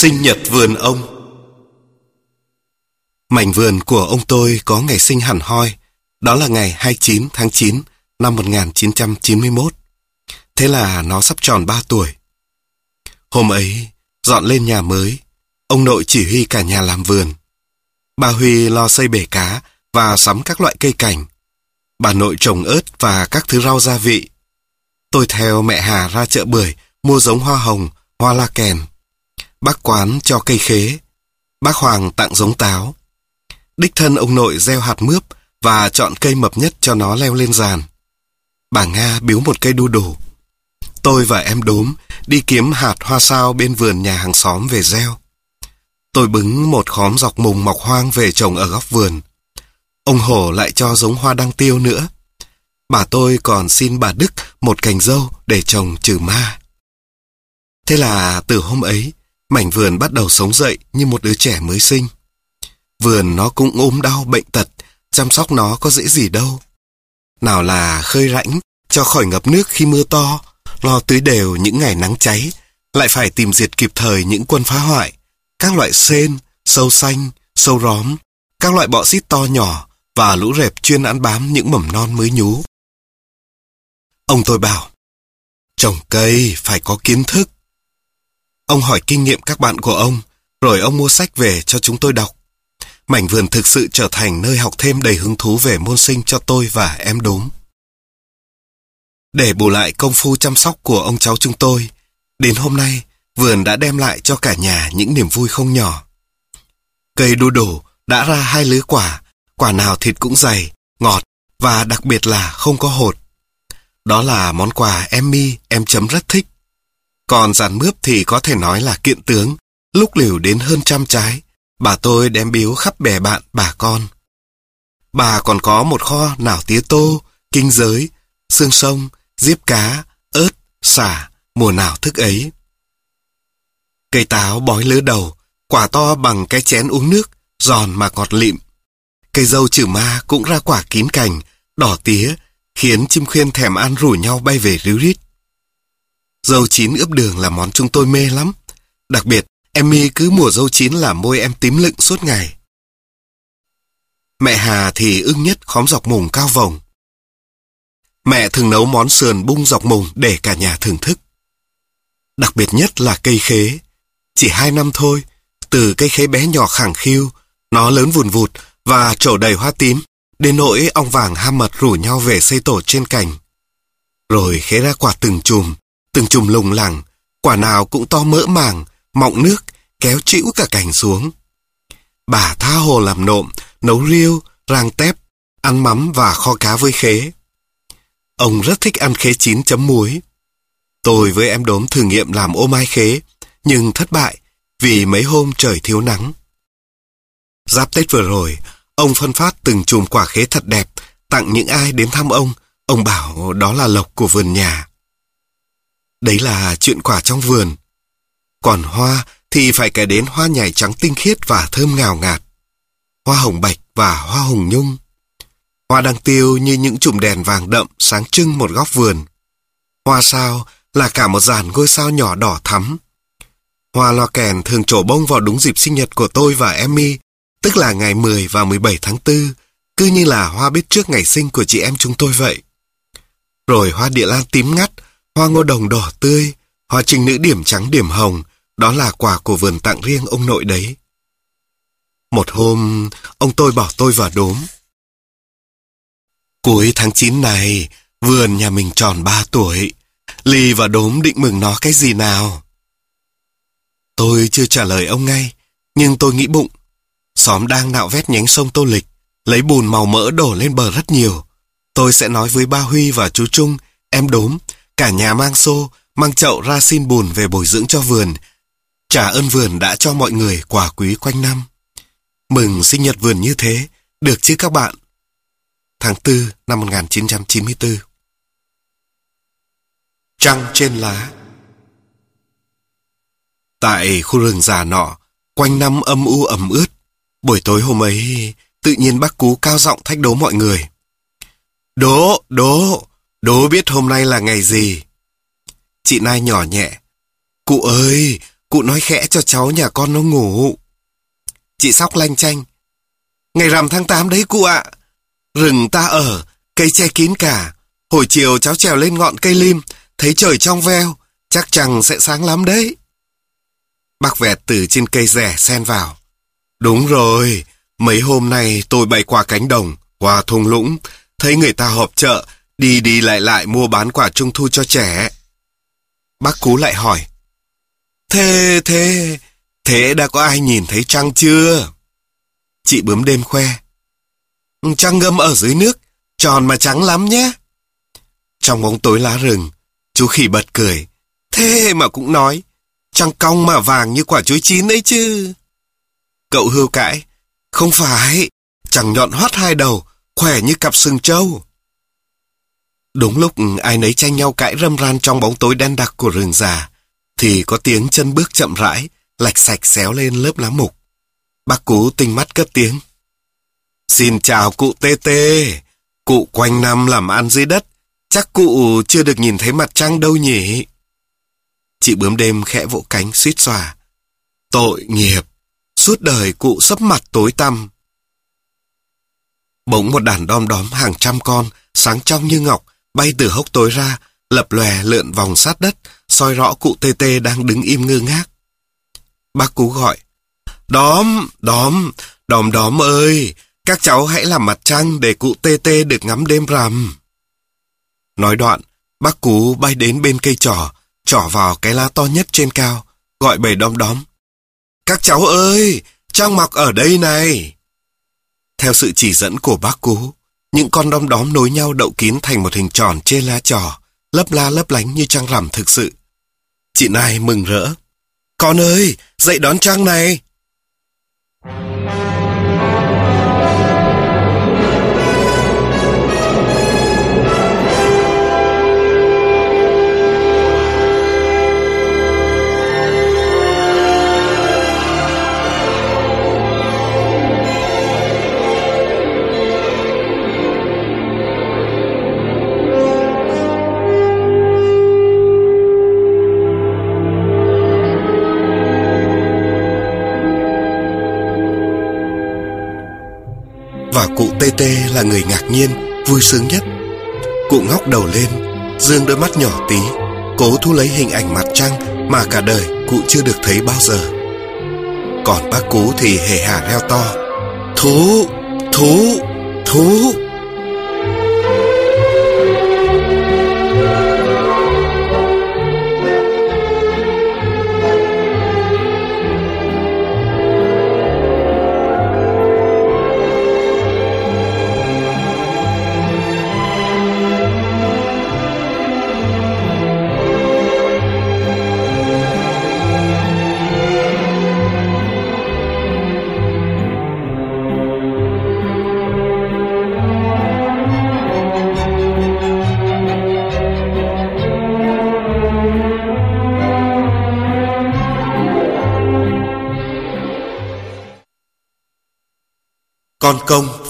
Sinh nhật vườn ông Mảnh vườn của ông tôi có ngày sinh hẳn hoi, đó là ngày 29 tháng 9 năm 1991. Thế là nó sắp tròn 3 tuổi. Hôm ấy, dọn lên nhà mới, ông nội chỉ huy cả nhà làm vườn. Bà Huy lo xây bể cá và sắm các loại cây cảnh. Bà nội trồng ớt và các thứ rau gia vị. Tôi theo mẹ Hà ra chợ bưởi mua giống hoa hồng, hoa la kèn. Bác quán cho cây khế. Bác Hoàng tặng giống táo. Đích thân ông nội gieo hạt mướp và chọn cây mập nhất cho nó leo lên giàn. Bà Nga biếu một cây đu đủ. Tôi và em đốm đi kiếm hạt hoa sao bên vườn nhà hàng xóm về gieo. Tôi bứng một khóm dọc mùng mọc hoang về trồng ở góc vườn. Ông Hổ lại cho giống hoa đăng tiêu nữa. Bà tôi còn xin bà Đức một cành dâu để trồng trừ ma. Thế là từ hôm ấy, mảnh vườn bắt đầu sống dậy như một đứa trẻ mới sinh. Vườn nó cũng ốm đau bệnh tật, chăm sóc nó có dễ gì đâu. Nào là khơi rãnh, cho khỏi ngập nước khi mưa to, lo tưới đều những ngày nắng cháy, lại phải tìm diệt kịp thời những quân phá hoại, các loại sên, sâu xanh, sâu róm, các loại bọ xít to nhỏ và lũ rệp chuyên ăn bám những mầm non mới nhú. Ông tôi bảo, trồng cây phải có kiến thức. Ông hỏi kinh nghiệm các bạn của ông, rồi ông mua sách về cho chúng tôi đọc. Mảnh vườn thực sự trở thành nơi học thêm đầy hứng thú về môn sinh cho tôi và em đốm. Để bù lại công phu chăm sóc của ông cháu chúng tôi, đến hôm nay, vườn đã đem lại cho cả nhà những niềm vui không nhỏ. Cây đu đủ đã ra hai lứa quả, quả nào thịt cũng dày, ngọt và đặc biệt là không có hột. Đó là món quà em mi em chấm rất thích. Còn giàn mướp thì có thể nói là kiện tướng, lúc liều đến hơn trăm trái, Bà tôi đem biếu khắp bè bạn bà con. Bà còn có một kho nào tía tô, kinh giới, xương sông, diếp cá, ớt, xả, mùa nào thức ấy. Cây táo bói lứa đầu, quả to bằng cái chén uống nước, giòn mà ngọt lịm. Cây dâu chữ ma cũng ra quả kín cành, đỏ tía, khiến chim khuyên thèm ăn rủ nhau bay về ríu rít. Dâu chín ướp đường là món chúng tôi mê lắm. Đặc biệt, Emmy cứ mùa dâu chín là môi em tím lựng suốt ngày. Mẹ Hà thì ưng nhất khóm dọc mùng cao vồng. Mẹ thường nấu món sườn bung dọc mùng để cả nhà thưởng thức. Đặc biệt nhất là cây khế. Chỉ hai năm thôi, từ cây khế bé nhỏ khẳng khiu, nó lớn vùn vụt và trổ đầy hoa tím, đến nỗi ong vàng ham mật rủ nhau về xây tổ trên cành. Rồi khế ra quả từng chùm, từng chùm lùng lẳng, quả nào cũng to mỡ màng, mọng nước, kéo chịu cả cành xuống. Bà tha hồ làm nộm, nấu riêu, rang tép, ăn mắm và kho cá với khế. Ông rất thích ăn khế chín chấm muối. Tôi với em đốm thử nghiệm làm ô mai khế, nhưng thất bại vì mấy hôm trời thiếu nắng. Giáp Tết vừa rồi, ông phân phát từng chùm quả khế thật đẹp, tặng những ai đến thăm ông. Ông bảo đó là lộc của vườn nhà. Đấy là chuyện quả trong vườn. Còn hoa thì phải kể đến hoa nhài trắng tinh khiết và thơm ngào ngạt. Hoa hồng bạch và hoa hồng nhung. Hoa đăng tiêu như những chùm đèn vàng đậm sáng trưng một góc vườn. Hoa sao là cả một dàn ngôi sao nhỏ đỏ thắm. Hoa loa kèn thường trổ bông vào đúng dịp sinh nhật của tôi và Emmy, tức là ngày 10 và 17 tháng 4, cứ như là hoa biết trước ngày sinh của chị em chúng tôi vậy. Rồi hoa địa lan tím ngắt, hoa ngô đồng đỏ tươi, hoa trình nữ điểm trắng điểm hồng, đó là quà của vườn tặng riêng ông nội đấy. Một hôm, ông tôi bảo tôi vào đốm. Cuối tháng 9 này, vườn nhà mình tròn 3 tuổi. Ly và đốm định mừng nó cái gì nào? Tôi chưa trả lời ông ngay, nhưng tôi nghĩ bụng. Xóm đang nạo vét nhánh sông Tô Lịch, lấy bùn màu mỡ đổ lên bờ rất nhiều. Tôi sẽ nói với ba Huy và chú Trung, em đốm, cả nhà mang xô, mang chậu ra xin bùn về bồi dưỡng cho vườn, Trả ơn vườn đã cho mọi người quả quý quanh năm. Mừng sinh nhật vườn như thế, được chứ các bạn? Tháng 4 năm 1994 Trăng trên lá Tại khu rừng già nọ, quanh năm âm u ẩm ướt, buổi tối hôm ấy, tự nhiên bác Cú cao giọng thách đố mọi người. Đố, đố, đố biết hôm nay là ngày gì? Chị Nai nhỏ nhẹ. Cụ ơi, cụ nói khẽ cho cháu nhà con nó ngủ. Chị Sóc lanh chanh. Ngày rằm tháng 8 đấy cụ ạ. Rừng ta ở, cây che kín cả. Hồi chiều cháu trèo lên ngọn cây lim, thấy trời trong veo, chắc chắn sẽ sáng lắm đấy. Bác vẹt từ trên cây rẻ xen vào. Đúng rồi, mấy hôm nay tôi bay qua cánh đồng, qua thung lũng, thấy người ta họp chợ, đi đi lại lại mua bán quả trung thu cho trẻ. Bác Cú lại hỏi. Thế, thế, thế đã có ai nhìn thấy trăng chưa? Chị bướm đêm khoe. Trăng ngâm ở dưới nước, tròn mà trắng lắm nhé. Trong bóng tối lá rừng, chú khỉ bật cười. Thế mà cũng nói, trăng cong mà vàng như quả chuối chín ấy chứ. Cậu hưu cãi. Không phải, chẳng nhọn hoắt hai đầu, khỏe như cặp sừng trâu. Đúng lúc ai nấy tranh nhau cãi râm ran trong bóng tối đen đặc của rừng già, thì có tiếng chân bước chậm rãi, lạch sạch xéo lên lớp lá mục. Bác cú tinh mắt cất tiếng. Xin chào cụ Tê Tê, cụ quanh năm làm ăn dưới đất, chắc cụ chưa được nhìn thấy mặt trăng đâu nhỉ? Chị bướm đêm khẽ vỗ cánh suýt xòa. Tội nghiệp, suốt đời cụ sấp mặt tối tăm. Bỗng một đàn đom đóm hàng trăm con, sáng trong như ngọc, bay từ hốc tối ra, lập lòe lượn vòng sát đất, soi rõ cụ tê tê đang đứng im ngơ ngác. Bác cú gọi, Đóm, đóm, đóm đóm ơi, các cháu hãy làm mặt trăng để cụ tê tê được ngắm đêm rằm. Nói đoạn, bác cú bay đến bên cây trỏ, trỏ vào cái lá to nhất trên cao, gọi bầy đom đóm. Các cháu ơi, trăng mọc ở đây này. Theo sự chỉ dẫn của bác cú, những con đom đóm nối nhau đậu kín thành một hình tròn trên lá trò, lấp la lấp lánh như trăng rằm thực sự. Chị Nai mừng rỡ. Con ơi, dậy đón trăng này. Tê Tê là người ngạc nhiên, vui sướng nhất. Cụ ngóc đầu lên, dương đôi mắt nhỏ tí, cố thu lấy hình ảnh mặt trăng mà cả đời cụ chưa được thấy bao giờ. Còn bác cú thì hề hà reo to. Thú, thú, thú.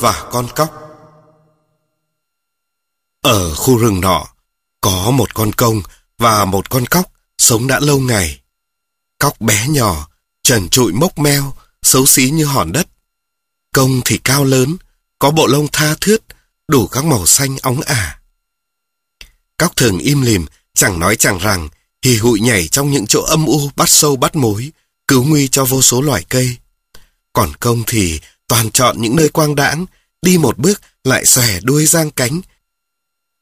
Và con cóc. Ở khu rừng nọ, có một con công và một con cóc sống đã lâu ngày. Cóc bé nhỏ, trần trụi mốc meo, xấu xí như hòn đất. Công thì cao lớn, có bộ lông tha thướt, đủ các màu xanh óng ả. Cóc thường im lìm, chẳng nói chẳng rằng, hì hụi nhảy trong những chỗ âm u bắt sâu bắt mối, cứu nguy cho vô số loài cây. Còn công thì toàn chọn những nơi quang đãng, đi một bước lại xòe đuôi giang cánh.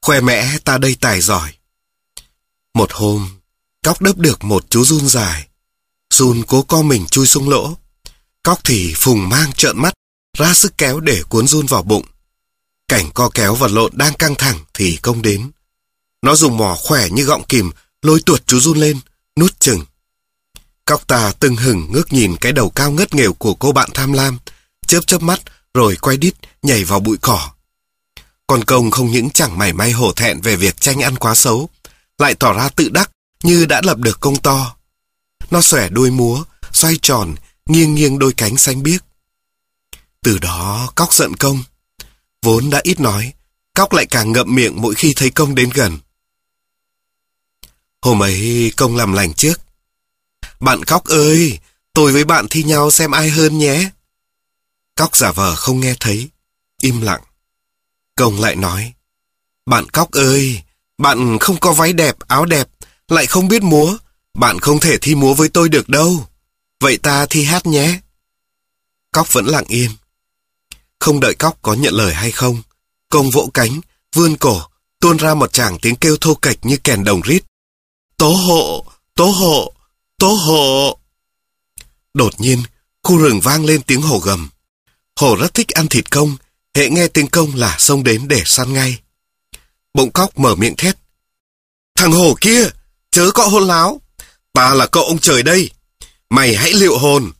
Khoe mẽ ta đây tài giỏi. Một hôm, cóc đớp được một chú run dài. Run cố co mình chui xuống lỗ. Cóc thì phùng mang trợn mắt, ra sức kéo để cuốn run vào bụng. Cảnh co kéo vật lộn đang căng thẳng thì công đến. Nó dùng mỏ khỏe như gọng kìm, lôi tuột chú run lên, nút chừng. Cóc ta tưng hừng ngước nhìn cái đầu cao ngất nghèo của cô bạn tham lam, chớp chớp mắt rồi quay đít nhảy vào bụi cỏ. Con công không những chẳng mảy may hổ thẹn về việc tranh ăn quá xấu, lại tỏ ra tự đắc như đã lập được công to. Nó xòe đuôi múa, xoay tròn, nghiêng nghiêng đôi cánh xanh biếc. Từ đó cóc giận công. Vốn đã ít nói, cóc lại càng ngậm miệng mỗi khi thấy công đến gần. Hôm ấy công làm lành trước. bạn cóc ơi, tôi với bạn thi nhau xem ai hơn nhé. Cóc giả vờ không nghe thấy, im lặng. Công lại nói, bạn cóc ơi, bạn không có váy đẹp, áo đẹp, lại không biết múa, bạn không thể thi múa với tôi được đâu. Vậy ta thi hát nhé. Cóc vẫn lặng im Không đợi cóc có nhận lời hay không, công vỗ cánh, vươn cổ, tuôn ra một tràng tiếng kêu thô kệch như kèn đồng rít. Tố hộ, tố hộ, tố hộ. Đột nhiên, khu rừng vang lên tiếng hổ gầm. Hổ rất thích ăn thịt công, hệ nghe tiếng công là xông đến để săn ngay. Bỗng cóc mở miệng thét. Thằng hổ kia, chớ có hôn láo. Ta là cậu ông trời đây. Mày hãy liệu hồn.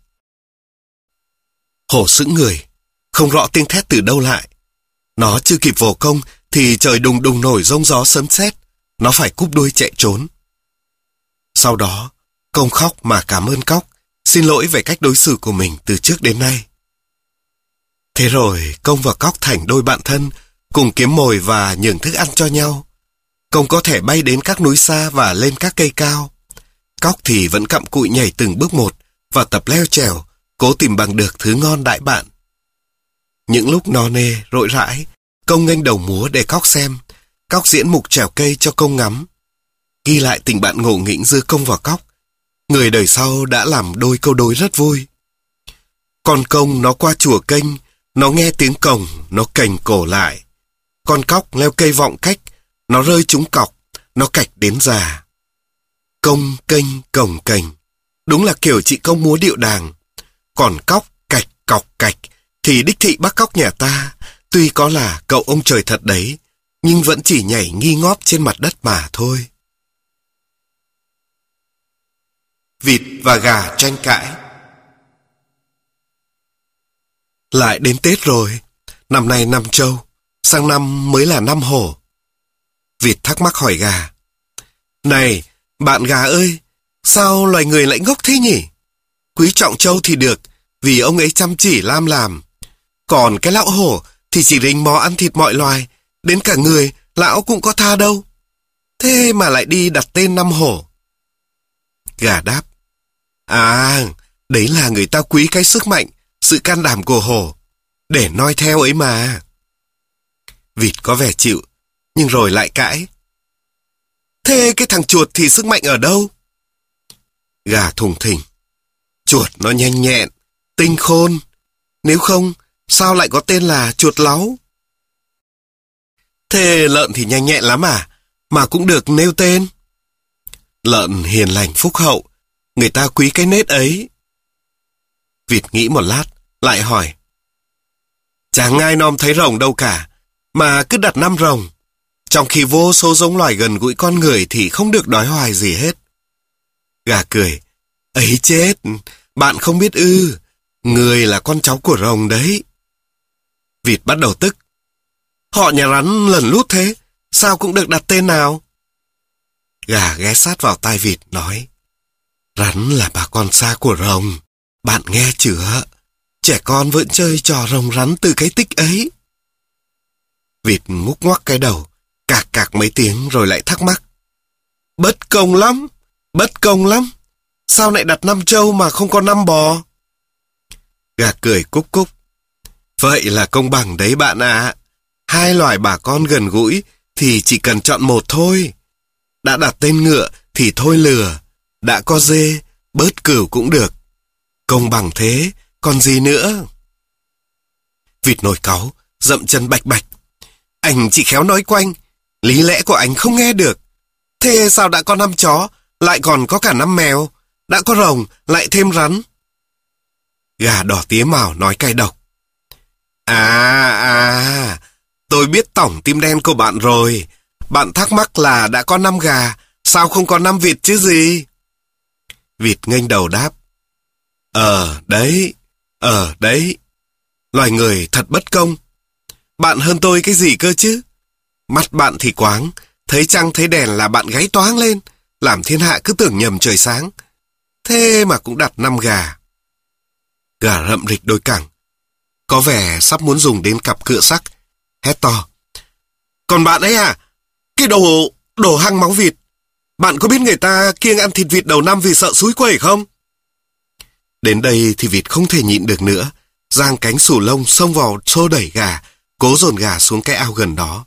Hổ sững người, không rõ tiếng thét từ đâu lại. Nó chưa kịp vồ công thì trời đùng đùng nổi rông gió sấm sét. Nó phải cúp đuôi chạy trốn. Sau đó, công khóc mà cảm ơn cóc, xin lỗi về cách đối xử của mình từ trước đến nay. Thế rồi, công và cóc thành đôi bạn thân, cùng kiếm mồi và nhường thức ăn cho nhau. Công có thể bay đến các núi xa và lên các cây cao. Cóc thì vẫn cặm cụi nhảy từng bước một và tập leo trèo, cố tìm bằng được thứ ngon đại bạn. Những lúc no nê, rội rãi, công nghênh đầu múa để cóc xem. Cóc diễn mục trèo cây cho công ngắm. Ghi lại tình bạn ngộ nghĩnh giữa công và cóc. Người đời sau đã làm đôi câu đối rất vui. Con công nó qua chùa kênh, nó nghe tiếng cồng nó cành cổ lại. Con cóc leo cây vọng cách, nó rơi trúng cọc, nó cạch đến già. Công, kênh, cổng cành. Đúng là kiểu chị công múa điệu đàng. Còn cóc, cạch, cọc, cạch, thì đích thị bác cóc nhà ta, tuy có là cậu ông trời thật đấy, nhưng vẫn chỉ nhảy nghi ngóp trên mặt đất mà thôi. Vịt và gà tranh cãi lại đến Tết rồi, năm nay năm trâu, sang năm mới là năm hổ. Vịt thắc mắc hỏi gà. Này, bạn gà ơi, sao loài người lại ngốc thế nhỉ? Quý trọng trâu thì được, vì ông ấy chăm chỉ lam làm. Còn cái lão hổ thì chỉ rình mò ăn thịt mọi loài, đến cả người, lão cũng có tha đâu. Thế mà lại đi đặt tên năm hổ. Gà đáp. À, đấy là người ta quý cái sức mạnh, sự can đảm của hổ, để noi theo ấy mà. Vịt có vẻ chịu, nhưng rồi lại cãi. Thế cái thằng chuột thì sức mạnh ở đâu? Gà thùng thình. Chuột nó nhanh nhẹn, tinh khôn. Nếu không, sao lại có tên là chuột láu? Thế lợn thì nhanh nhẹn lắm à? Mà cũng được nêu tên. Lợn hiền lành phúc hậu, người ta quý cái nết ấy. Vịt nghĩ một lát, lại hỏi. Chẳng ai nom thấy rồng đâu cả, mà cứ đặt năm rồng. Trong khi vô số giống loài gần gũi con người thì không được đói hoài gì hết. Gà cười. Ấy chết, bạn không biết ư. Người là con cháu của rồng đấy. Vịt bắt đầu tức. Họ nhà rắn lần lút thế, sao cũng được đặt tên nào? Gà ghé sát vào tai vịt nói. Rắn là bà con xa của rồng. Bạn nghe chưa? Trẻ con vẫn chơi trò rồng rắn từ cái tích ấy. Vịt ngúc ngoắc cái đầu, cạc cạc mấy tiếng rồi lại thắc mắc. Bất công lắm, bất công lắm. Sao lại đặt năm trâu mà không có năm bò? Gà cười cúc cúc. Vậy là công bằng đấy bạn ạ. Hai loài bà con gần gũi thì chỉ cần chọn một thôi. Đã đặt tên ngựa thì thôi lừa. Đã có dê, bớt cửu cũng được. Công bằng thế, còn gì nữa? Vịt nổi cáu, dậm chân bạch bạch. Anh chỉ khéo nói quanh, lý lẽ của anh không nghe được. Thế sao đã có năm chó, lại còn có cả năm mèo, đã có rồng, lại thêm rắn. Gà đỏ tía màu nói cay độc. À, à, tôi biết tổng tim đen của bạn rồi. Bạn thắc mắc là đã có năm gà, sao không có năm vịt chứ gì? Vịt nghênh đầu đáp. Ờ, đấy, ờ, đấy. Loài người thật bất công. Bạn hơn tôi cái gì cơ chứ? Mắt bạn thì quáng, thấy trăng thấy đèn là bạn gáy toáng lên, làm thiên hạ cứ tưởng nhầm trời sáng. Thế mà cũng đặt năm gà. Gà rậm rịch đôi cẳng. Có vẻ sắp muốn dùng đến cặp cựa sắc. Hét to. Còn bạn ấy à? Cái đồ, đồ hăng máu vịt. bạn có biết người ta kiêng ăn thịt vịt đầu năm vì sợ suối quẩy không? Đến đây thì vịt không thể nhịn được nữa, giang cánh sù lông xông vào xô đẩy gà, cố dồn gà xuống cái ao gần đó.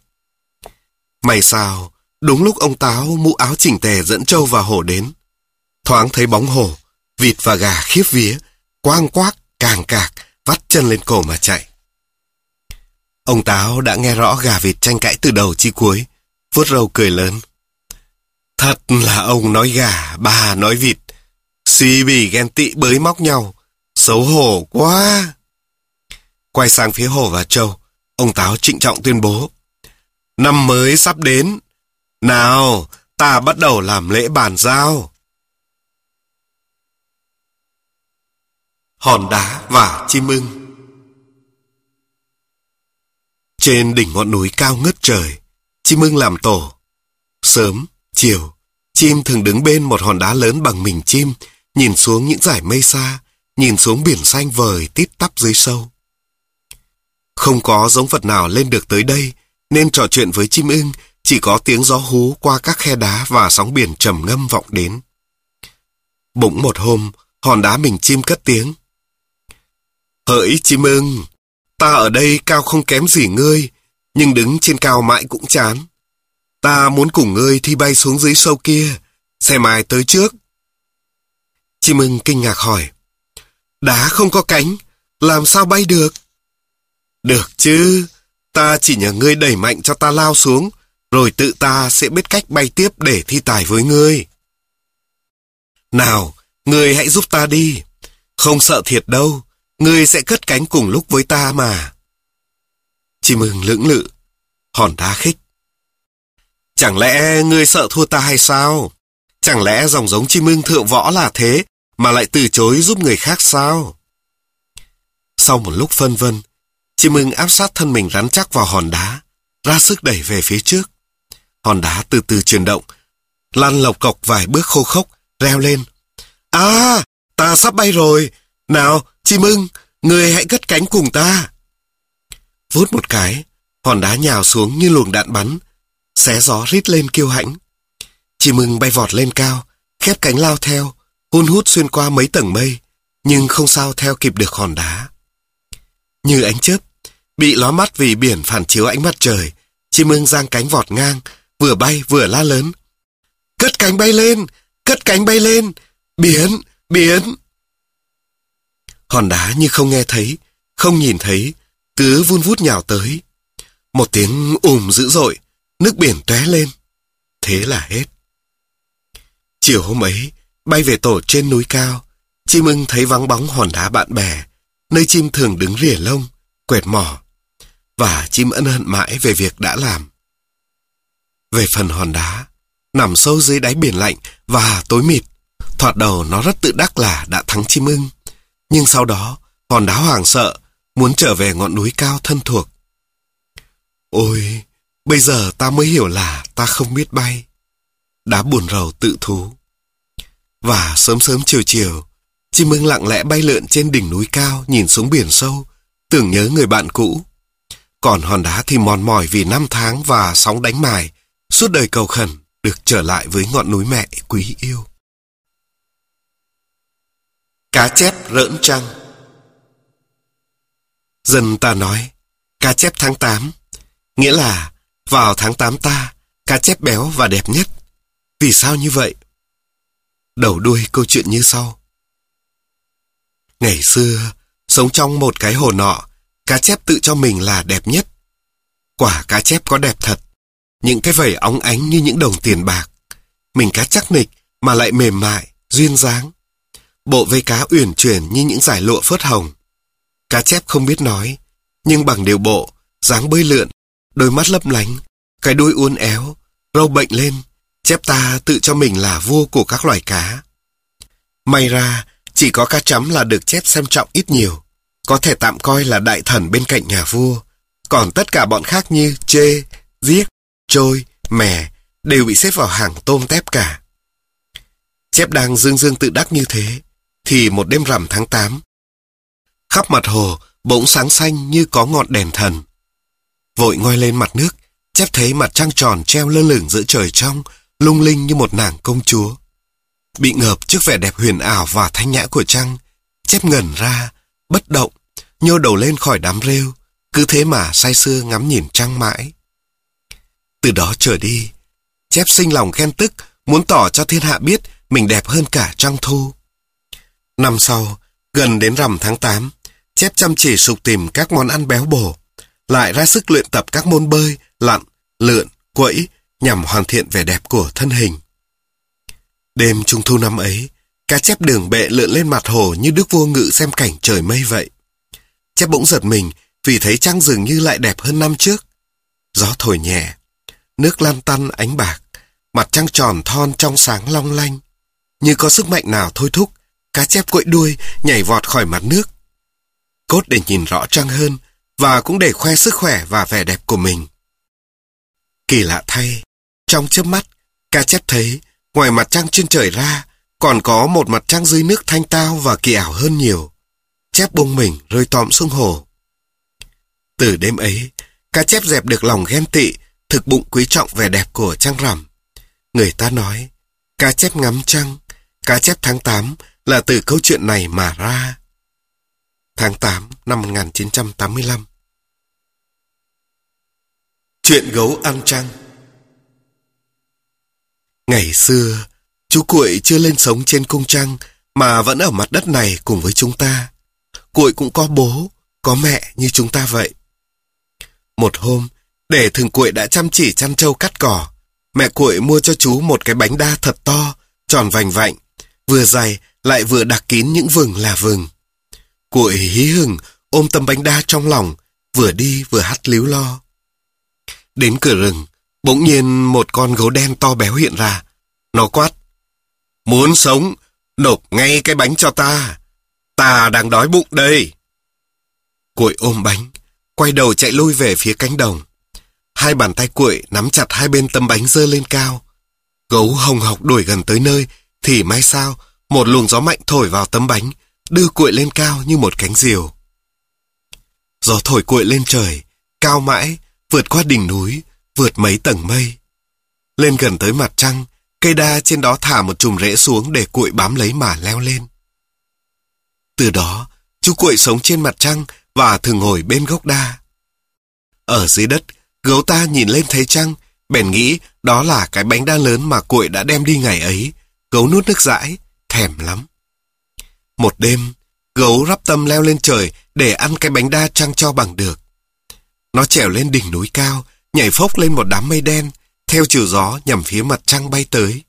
May sao, đúng lúc ông Táo mũ áo chỉnh tề dẫn trâu và hổ đến. Thoáng thấy bóng hổ, vịt và gà khiếp vía, quang quác, càng cạc, vắt chân lên cổ mà chạy. Ông Táo đã nghe rõ gà vịt tranh cãi từ đầu chi cuối, vuốt râu cười lớn. Thật là ông nói gà, bà nói vịt. Xì bì ghen tị bới móc nhau. Xấu hổ quá. Quay sang phía hồ và châu ông Táo trịnh trọng tuyên bố. Năm mới sắp đến. Nào, ta bắt đầu làm lễ bàn giao. Hòn đá và chim ưng Trên đỉnh ngọn núi cao ngất trời, chim ưng làm tổ. Sớm, chiều, chim thường đứng bên một hòn đá lớn bằng mình chim, nhìn xuống những dải mây xa, nhìn xuống biển xanh vời tít tắp dưới sâu. Không có giống vật nào lên được tới đây, nên trò chuyện với chim ưng chỉ có tiếng gió hú qua các khe đá và sóng biển trầm ngâm vọng đến. Bỗng một hôm, hòn đá mình chim cất tiếng. Hỡi chim ưng, ta ở đây cao không kém gì ngươi, nhưng đứng trên cao mãi cũng chán. Ta muốn cùng ngươi thi bay xuống dưới sâu kia, xem ai tới trước. Chim Mừng kinh ngạc hỏi, đá không có cánh, làm sao bay được? Được chứ, ta chỉ nhờ ngươi đẩy mạnh cho ta lao xuống, rồi tự ta sẽ biết cách bay tiếp để thi tài với ngươi. Nào, ngươi hãy giúp ta đi, không sợ thiệt đâu, ngươi sẽ cất cánh cùng lúc với ta mà. Chim Mừng lưỡng lự, hòn đá khích. Chẳng lẽ ngươi sợ thua ta hay sao? Chẳng lẽ dòng giống chim ưng thượng võ là thế, mà lại từ chối giúp người khác sao? Sau một lúc phân vân, chị mừng áp sát thân mình rắn chắc vào hòn đá, ra sức đẩy về phía trước. Hòn đá từ từ chuyển động, lăn lộc cọc vài bước khô khốc, reo lên. À, ta sắp bay rồi. Nào, chị mừng, người hãy cất cánh cùng ta. Vút một cái, hòn đá nhào xuống như luồng đạn bắn, xé gió rít lên kiêu hãnh. Chị mừng bay vọt lên cao, khép cánh lao theo, hun hút xuyên qua mấy tầng mây, nhưng không sao theo kịp được hòn đá. Như ánh chớp, bị ló mắt vì biển phản chiếu ánh mặt trời, chim ưng giang cánh vọt ngang, vừa bay vừa la lớn. Cất cánh bay lên, cất cánh bay lên, biển biển Hòn đá như không nghe thấy, không nhìn thấy, cứ vun vút nhào tới. Một tiếng ùm dữ dội, nước biển tóe lên. Thế là hết. Chiều hôm ấy, bay về tổ trên núi cao, chim ưng thấy vắng bóng hòn đá bạn bè, nơi chim thường đứng rỉa lông, quẹt mỏ, và chim ân hận mãi về việc đã làm. Về phần hòn đá, nằm sâu dưới đáy biển lạnh và tối mịt, thoạt đầu nó rất tự đắc là đã thắng chim ưng. Nhưng sau đó, hòn đá hoàng sợ, muốn trở về ngọn núi cao thân thuộc. Ôi, bây giờ ta mới hiểu là ta không biết bay. Đá buồn rầu tự thú. Và sớm sớm chiều chiều, chim ưng lặng lẽ bay lượn trên đỉnh núi cao nhìn xuống biển sâu, tưởng nhớ người bạn cũ. Còn hòn đá thì mòn mỏi vì năm tháng và sóng đánh mài, suốt đời cầu khẩn được trở lại với ngọn núi mẹ quý yêu. Cá chép rỡn trăng Dân ta nói, cá chép tháng 8, nghĩa là vào tháng 8 ta, cá chép béo và đẹp nhất. Vì sao như vậy? Đầu đuôi câu chuyện như sau. Ngày xưa, sống trong một cái hồ nọ, cá chép tự cho mình là đẹp nhất. Quả cá chép có đẹp thật, những cái vẩy óng ánh như những đồng tiền bạc. Mình cá chắc nịch mà lại mềm mại, duyên dáng. Bộ vây cá uyển chuyển như những giải lụa phớt hồng. Cá chép không biết nói, nhưng bằng điều bộ, dáng bơi lượn, đôi mắt lấp lánh, cái đuôi uốn éo, râu bệnh lên, chép ta tự cho mình là vua của các loài cá. May ra, chỉ có cá chấm là được chép xem trọng ít nhiều, có thể tạm coi là đại thần bên cạnh nhà vua. Còn tất cả bọn khác như chê, giết, trôi, mè đều bị xếp vào hàng tôm tép cả. Chép đang dương dương tự đắc như thế, thì một đêm rằm tháng 8, khắp mặt hồ bỗng sáng xanh như có ngọn đèn thần. Vội ngoi lên mặt nước, chép thấy mặt trăng tròn treo lơ lửng giữa trời trong, lung linh như một nàng công chúa. Bị ngợp trước vẻ đẹp huyền ảo và thanh nhã của trăng, chép ngẩn ra, bất động, nhô đầu lên khỏi đám rêu, cứ thế mà say sưa ngắm nhìn trăng mãi. Từ đó trở đi, chép sinh lòng ghen tức, muốn tỏ cho thiên hạ biết mình đẹp hơn cả trăng thu. Năm sau, gần đến rằm tháng 8, chép chăm chỉ sục tìm các món ăn béo bổ, lại ra sức luyện tập các môn bơi, lặn, lượn, quẫy nhằm hoàn thiện vẻ đẹp của thân hình. Đêm trung thu năm ấy, cá chép đường bệ lượn lên mặt hồ như đức vua ngự xem cảnh trời mây vậy. Chép bỗng giật mình vì thấy trăng dường như lại đẹp hơn năm trước. Gió thổi nhẹ, nước lan tăn ánh bạc, mặt trăng tròn thon trong sáng long lanh. Như có sức mạnh nào thôi thúc, cá chép quậy đuôi nhảy vọt khỏi mặt nước. Cốt để nhìn rõ trăng hơn và cũng để khoe sức khỏe và vẻ đẹp của mình. Kỳ lạ thay, trong chớp mắt, cá chép thấy ngoài mặt trăng trên trời ra còn có một mặt trăng dưới nước thanh tao và kỳ ảo hơn nhiều. Chép bông mình rơi tóm xuống hồ. Từ đêm ấy, cá chép dẹp được lòng ghen tị, thực bụng quý trọng vẻ đẹp của trăng rằm. Người ta nói, cá chép ngắm trăng, cá chép tháng 8 là từ câu chuyện này mà ra. Tháng 8 năm 1985 Chuyện gấu ăn trăng Ngày xưa, chú Cuội chưa lên sống trên cung trăng mà vẫn ở mặt đất này cùng với chúng ta. Cuội cũng có bố, có mẹ như chúng ta vậy. Một hôm, để thường Cuội đã chăm chỉ chăn trâu cắt cỏ, mẹ Cuội mua cho chú một cái bánh đa thật to, tròn vành vạnh, vừa dày lại vừa đặc kín những vừng là vừng. Cuội hí hừng ôm tấm bánh đa trong lòng, vừa đi vừa hắt líu lo. Đến cửa rừng, bỗng nhiên một con gấu đen to béo hiện ra. Nó quát. Muốn sống, nộp ngay cái bánh cho ta. Ta đang đói bụng đây. Cuội ôm bánh, quay đầu chạy lui về phía cánh đồng. Hai bàn tay cuội nắm chặt hai bên tấm bánh dơ lên cao. Gấu hồng học đuổi gần tới nơi, thì may sao, một luồng gió mạnh thổi vào tấm bánh, đưa cuội lên cao như một cánh diều. Gió thổi cuội lên trời, cao mãi, vượt qua đỉnh núi, vượt mấy tầng mây. Lên gần tới mặt trăng, cây đa trên đó thả một chùm rễ xuống để cuội bám lấy mà leo lên. Từ đó, chú cuội sống trên mặt trăng và thường ngồi bên gốc đa. Ở dưới đất, gấu ta nhìn lên thấy trăng, bèn nghĩ đó là cái bánh đa lớn mà cuội đã đem đi ngày ấy. Gấu nuốt nước dãi, thèm lắm. Một đêm, gấu rắp tâm leo lên trời để ăn cái bánh đa trăng cho bằng được. Nó trèo lên đỉnh núi cao, nhảy phốc lên một đám mây đen, theo chiều gió nhằm phía mặt trăng bay tới.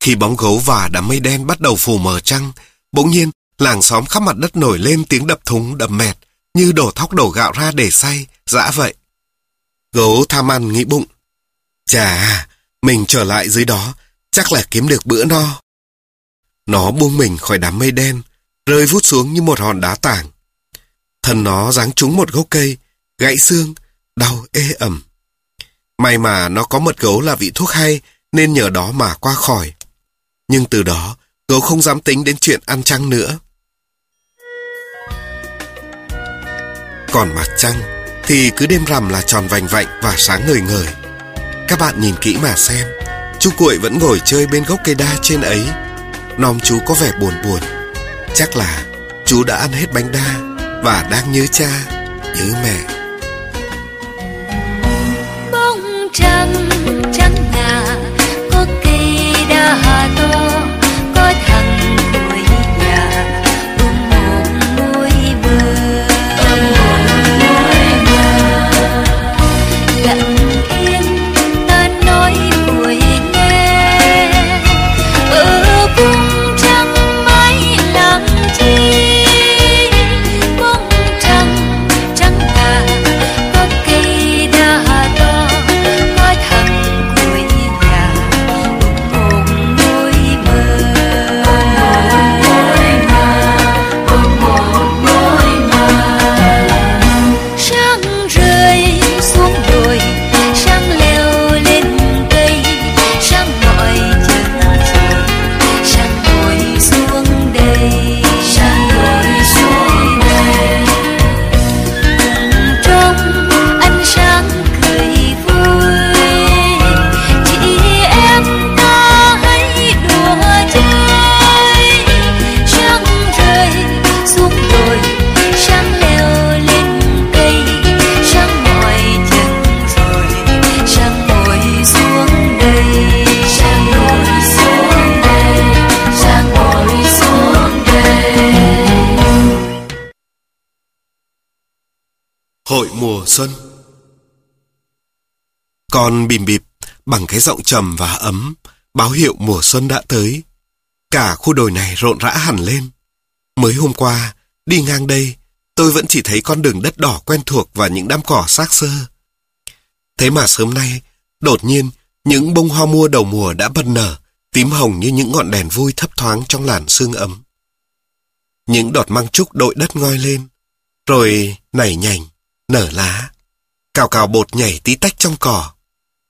Khi bóng gấu và đám mây đen bắt đầu phủ mờ trăng, bỗng nhiên làng xóm khắp mặt đất nổi lên tiếng đập thúng đập mẹt, như đổ thóc đổ gạo ra để say, dã vậy. Gấu tham ăn nghĩ bụng. Chà, mình trở lại dưới đó, chắc là kiếm được bữa no. Nó buông mình khỏi đám mây đen, rơi vút xuống như một hòn đá tảng. Thân nó giáng trúng một gốc cây, gãy xương, đau ê ẩm. May mà nó có mật gấu là vị thuốc hay, nên nhờ đó mà qua khỏi. Nhưng từ đó, gấu không dám tính đến chuyện ăn trăng nữa. Còn mặt trăng, thì cứ đêm rằm là tròn vành vạnh và sáng ngời ngời. Các bạn nhìn kỹ mà xem, chú cuội vẫn ngồi chơi bên gốc cây đa trên ấy. Nom chú có vẻ buồn buồn. Chắc là chú đã ăn hết bánh đa và đang nhớ cha, nhớ mẹ. Hội mùa xuân Con bìm bịp bằng cái giọng trầm và ấm, báo hiệu mùa xuân đã tới. Cả khu đồi này rộn rã hẳn lên. Mới hôm qua, đi ngang đây, tôi vẫn chỉ thấy con đường đất đỏ quen thuộc và những đám cỏ xác xơ. Thế mà sớm nay, đột nhiên, những bông hoa mua đầu mùa đã bật nở, tím hồng như những ngọn đèn vui thấp thoáng trong làn sương ấm. Những đọt măng trúc đội đất ngoi lên, rồi nảy nhành, nở lá. Cào cào bột nhảy tí tách trong cỏ.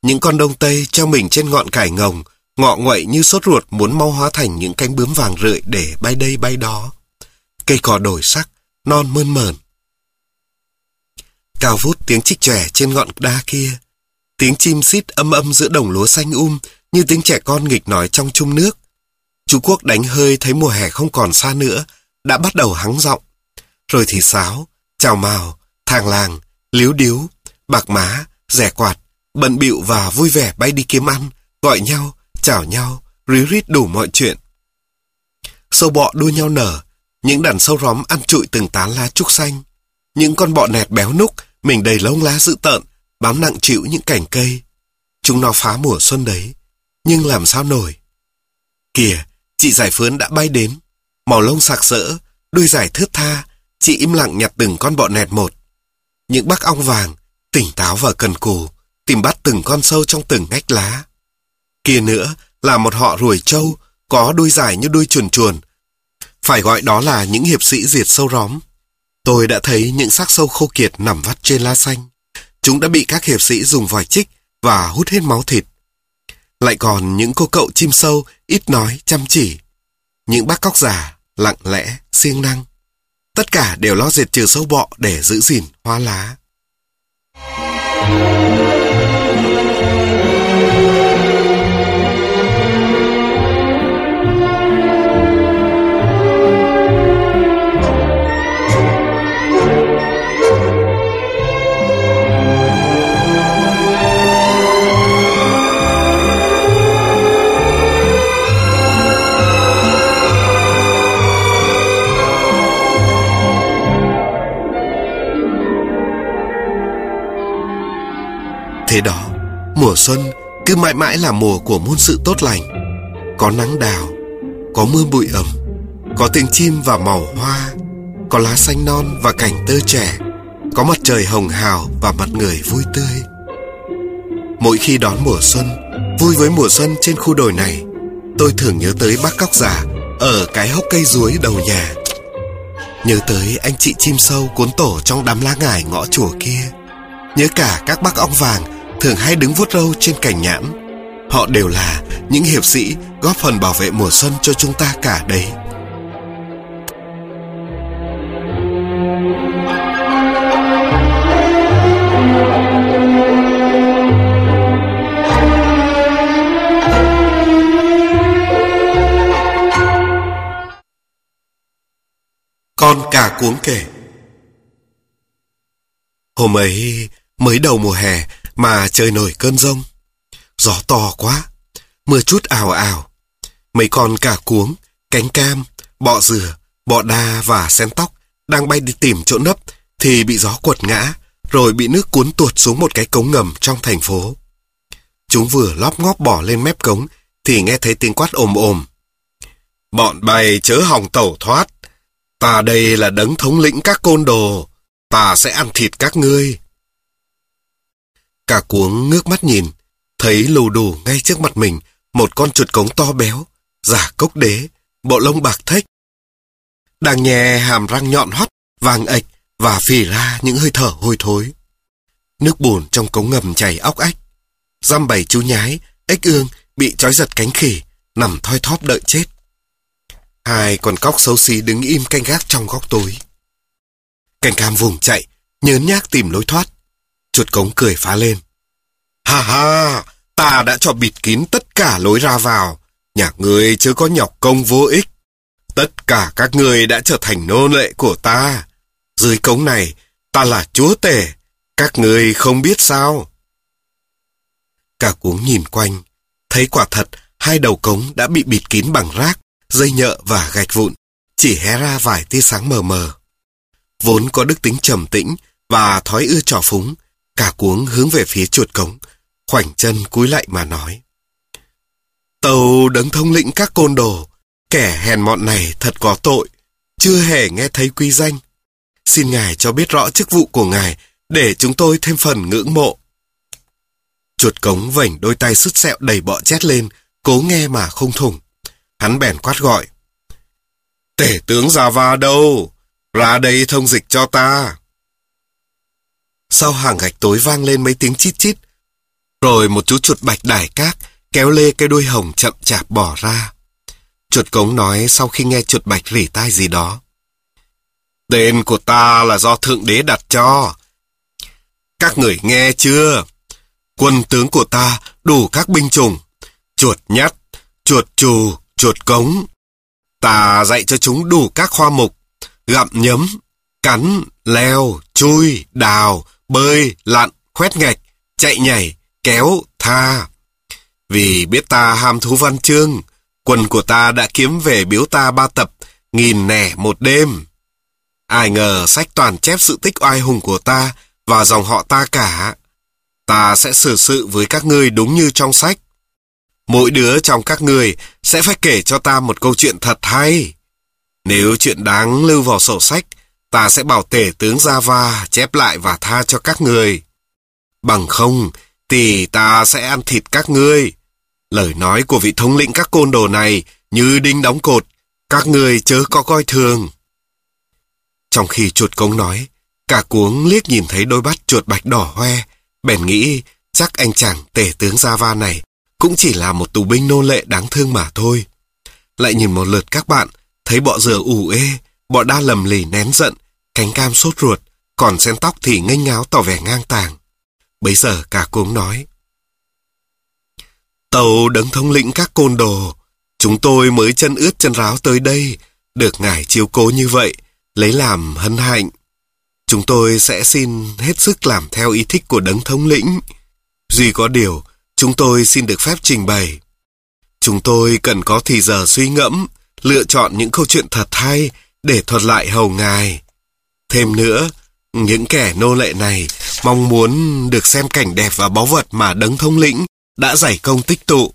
Những con đông tây treo mình trên ngọn cải ngồng, ngọ nguậy như sốt ruột muốn mau hóa thành những cánh bướm vàng rượi để bay đây bay đó. Cây cỏ đổi sắc, non mơn mờn. Cao vút tiếng chích chòe trên ngọn đa kia. Tiếng chim xít âm âm giữa đồng lúa xanh um như tiếng trẻ con nghịch nói trong chung nước. Chú Quốc đánh hơi thấy mùa hè không còn xa nữa, đã bắt đầu hắng giọng. Rồi thì sáo, chào mào, thàng làng, liếu điếu, bạc má, rẻ quạt, bận bịu và vui vẻ bay đi kiếm ăn, gọi nhau, chào nhau, ríu rít đủ mọi chuyện. Sâu bọ đua nhau nở, những đàn sâu róm ăn trụi từng tán lá trúc xanh. Những con bọ nẹt béo núc, mình đầy lông lá dữ tợn, bám nặng chịu những cành cây. Chúng nó phá mùa xuân đấy, nhưng làm sao nổi. Kìa, chị giải phướn đã bay đến, màu lông sạc sỡ, đuôi dài thướt tha, chị im lặng nhặt từng con bọ nẹt một. Những bác ong vàng, tỉnh táo và cần cù, tìm bắt từng con sâu trong từng ngách lá. Kia nữa là một họ ruồi trâu, có đuôi dài như đuôi chuồn chuồn. Phải gọi đó là những hiệp sĩ diệt sâu róm. Tôi đã thấy những xác sâu khô kiệt nằm vắt trên lá xanh. Chúng đã bị các hiệp sĩ dùng vòi chích và hút hết máu thịt. Lại còn những cô cậu chim sâu ít nói chăm chỉ. Những bác cóc già lặng lẽ, siêng năng. Tất cả đều lo diệt trừ sâu bọ để giữ gìn hoa lá. Thế đó, mùa xuân cứ mãi mãi là mùa của muôn sự tốt lành. Có nắng đào, có mưa bụi ẩm, có tiếng chim và màu hoa, có lá xanh non và cảnh tơ trẻ, có mặt trời hồng hào và mặt người vui tươi. Mỗi khi đón mùa xuân, vui với mùa xuân trên khu đồi này, tôi thường nhớ tới bác cóc giả ở cái hốc cây ruối đầu nhà. Nhớ tới anh chị chim sâu cuốn tổ trong đám lá ngải ngõ chùa kia. Nhớ cả các bác ong vàng thường hay đứng vuốt râu trên cành nhãn. Họ đều là những hiệp sĩ góp phần bảo vệ mùa xuân cho chúng ta cả đấy. Con cà cuống kể Hôm ấy, mới đầu mùa hè, mà trời nổi cơn rông. Gió to quá, mưa chút ào ào. Mấy con cả cuống, cánh cam, bọ dừa, bọ đa và sen tóc đang bay đi tìm chỗ nấp thì bị gió quật ngã rồi bị nước cuốn tuột xuống một cái cống ngầm trong thành phố. Chúng vừa lóp ngóp bỏ lên mép cống thì nghe thấy tiếng quát ồm ồm. Bọn bay chớ hòng tẩu thoát. Ta đây là đấng thống lĩnh các côn đồ. Ta sẽ ăn thịt các ngươi. Cả cuống ngước mắt nhìn, thấy lù đù ngay trước mặt mình một con chuột cống to béo, giả cốc đế, bộ lông bạc thách. Đang nhè hàm răng nhọn hoắt, vàng ạch và phì ra những hơi thở hôi thối. Nước bùn trong cống ngầm chảy óc ách. Giam bảy chú nhái, ếch ương bị trói giật cánh khỉ, nằm thoi thóp đợi chết. Hai con cóc xấu xí đứng im canh gác trong góc tối. Cành cam vùng chạy, nhớn nhác tìm lối thoát. Chuột cống cười phá lên. Ha ha, ta đã cho bịt kín tất cả lối ra vào. Nhà ngươi chứ có nhọc công vô ích. Tất cả các ngươi đã trở thành nô lệ của ta. Dưới cống này, ta là chúa tể. Các ngươi không biết sao. Cả cuống nhìn quanh, thấy quả thật hai đầu cống đã bị bịt kín bằng rác, dây nhợ và gạch vụn, chỉ hé ra vài tia sáng mờ mờ. Vốn có đức tính trầm tĩnh, và thói ưa trò phúng, cả cuống hướng về phía chuột cống, khoảnh chân cúi lại mà nói. Tàu đấng thông lĩnh các côn đồ, kẻ hèn mọn này thật có tội, chưa hề nghe thấy quý danh. Xin Ngài cho biết rõ chức vụ của Ngài để chúng tôi thêm phần ngưỡng mộ. Chuột cống vảnh đôi tay sứt sẹo đầy bọ chét lên, cố nghe mà không thủng. Hắn bèn quát gọi. Tể tướng Già Va đâu? Ra đây thông dịch cho ta. Sau hàng gạch tối vang lên mấy tiếng chít chít. Rồi một chú chuột bạch đài cát kéo lê cái đuôi hồng chậm chạp bỏ ra. Chuột cống nói sau khi nghe chuột bạch rỉ tai gì đó. Tên của ta là do Thượng Đế đặt cho. Các người nghe chưa? Quân tướng của ta đủ các binh chủng. Chuột nhắt, chuột trù, chuột cống. Ta dạy cho chúng đủ các khoa mục. Gặm nhấm, cắn, leo, chui, đào, bơi, lặn, khoét ngạch, chạy nhảy, kéo, tha. Vì biết ta ham thú văn chương, quần của ta đã kiếm về biếu ta ba tập, nghìn nẻ một đêm. Ai ngờ sách toàn chép sự tích oai hùng của ta và dòng họ ta cả. Ta sẽ xử sự với các ngươi đúng như trong sách. Mỗi đứa trong các ngươi sẽ phải kể cho ta một câu chuyện thật hay. Nếu chuyện đáng lưu vào sổ sách, ta sẽ bảo tể tướng Java chép lại và tha cho các người. Bằng không, thì ta sẽ ăn thịt các ngươi. Lời nói của vị thống lĩnh các côn đồ này như đinh đóng cột, các người chớ có coi thường. Trong khi chuột cống nói, cả cuống liếc nhìn thấy đôi mắt chuột bạch đỏ hoe, bèn nghĩ chắc anh chàng tể tướng Java này cũng chỉ là một tù binh nô lệ đáng thương mà thôi. Lại nhìn một lượt các bạn, thấy bọ dừa ủ ê, bọn đa lầm lì nén giận, cánh cam sốt ruột, còn sen tóc thì ngây ngáo tỏ vẻ ngang tàng. Bây giờ cả cuống nói. Tàu đấng thống lĩnh các côn đồ, chúng tôi mới chân ướt chân ráo tới đây, được ngài chiếu cố như vậy, lấy làm hân hạnh. Chúng tôi sẽ xin hết sức làm theo ý thích của đấng thống lĩnh. Duy có điều, chúng tôi xin được phép trình bày. Chúng tôi cần có thì giờ suy ngẫm, lựa chọn những câu chuyện thật hay để thuật lại hầu ngài. Thêm nữa, những kẻ nô lệ này mong muốn được xem cảnh đẹp và báu vật mà đấng thông lĩnh đã giải công tích tụ.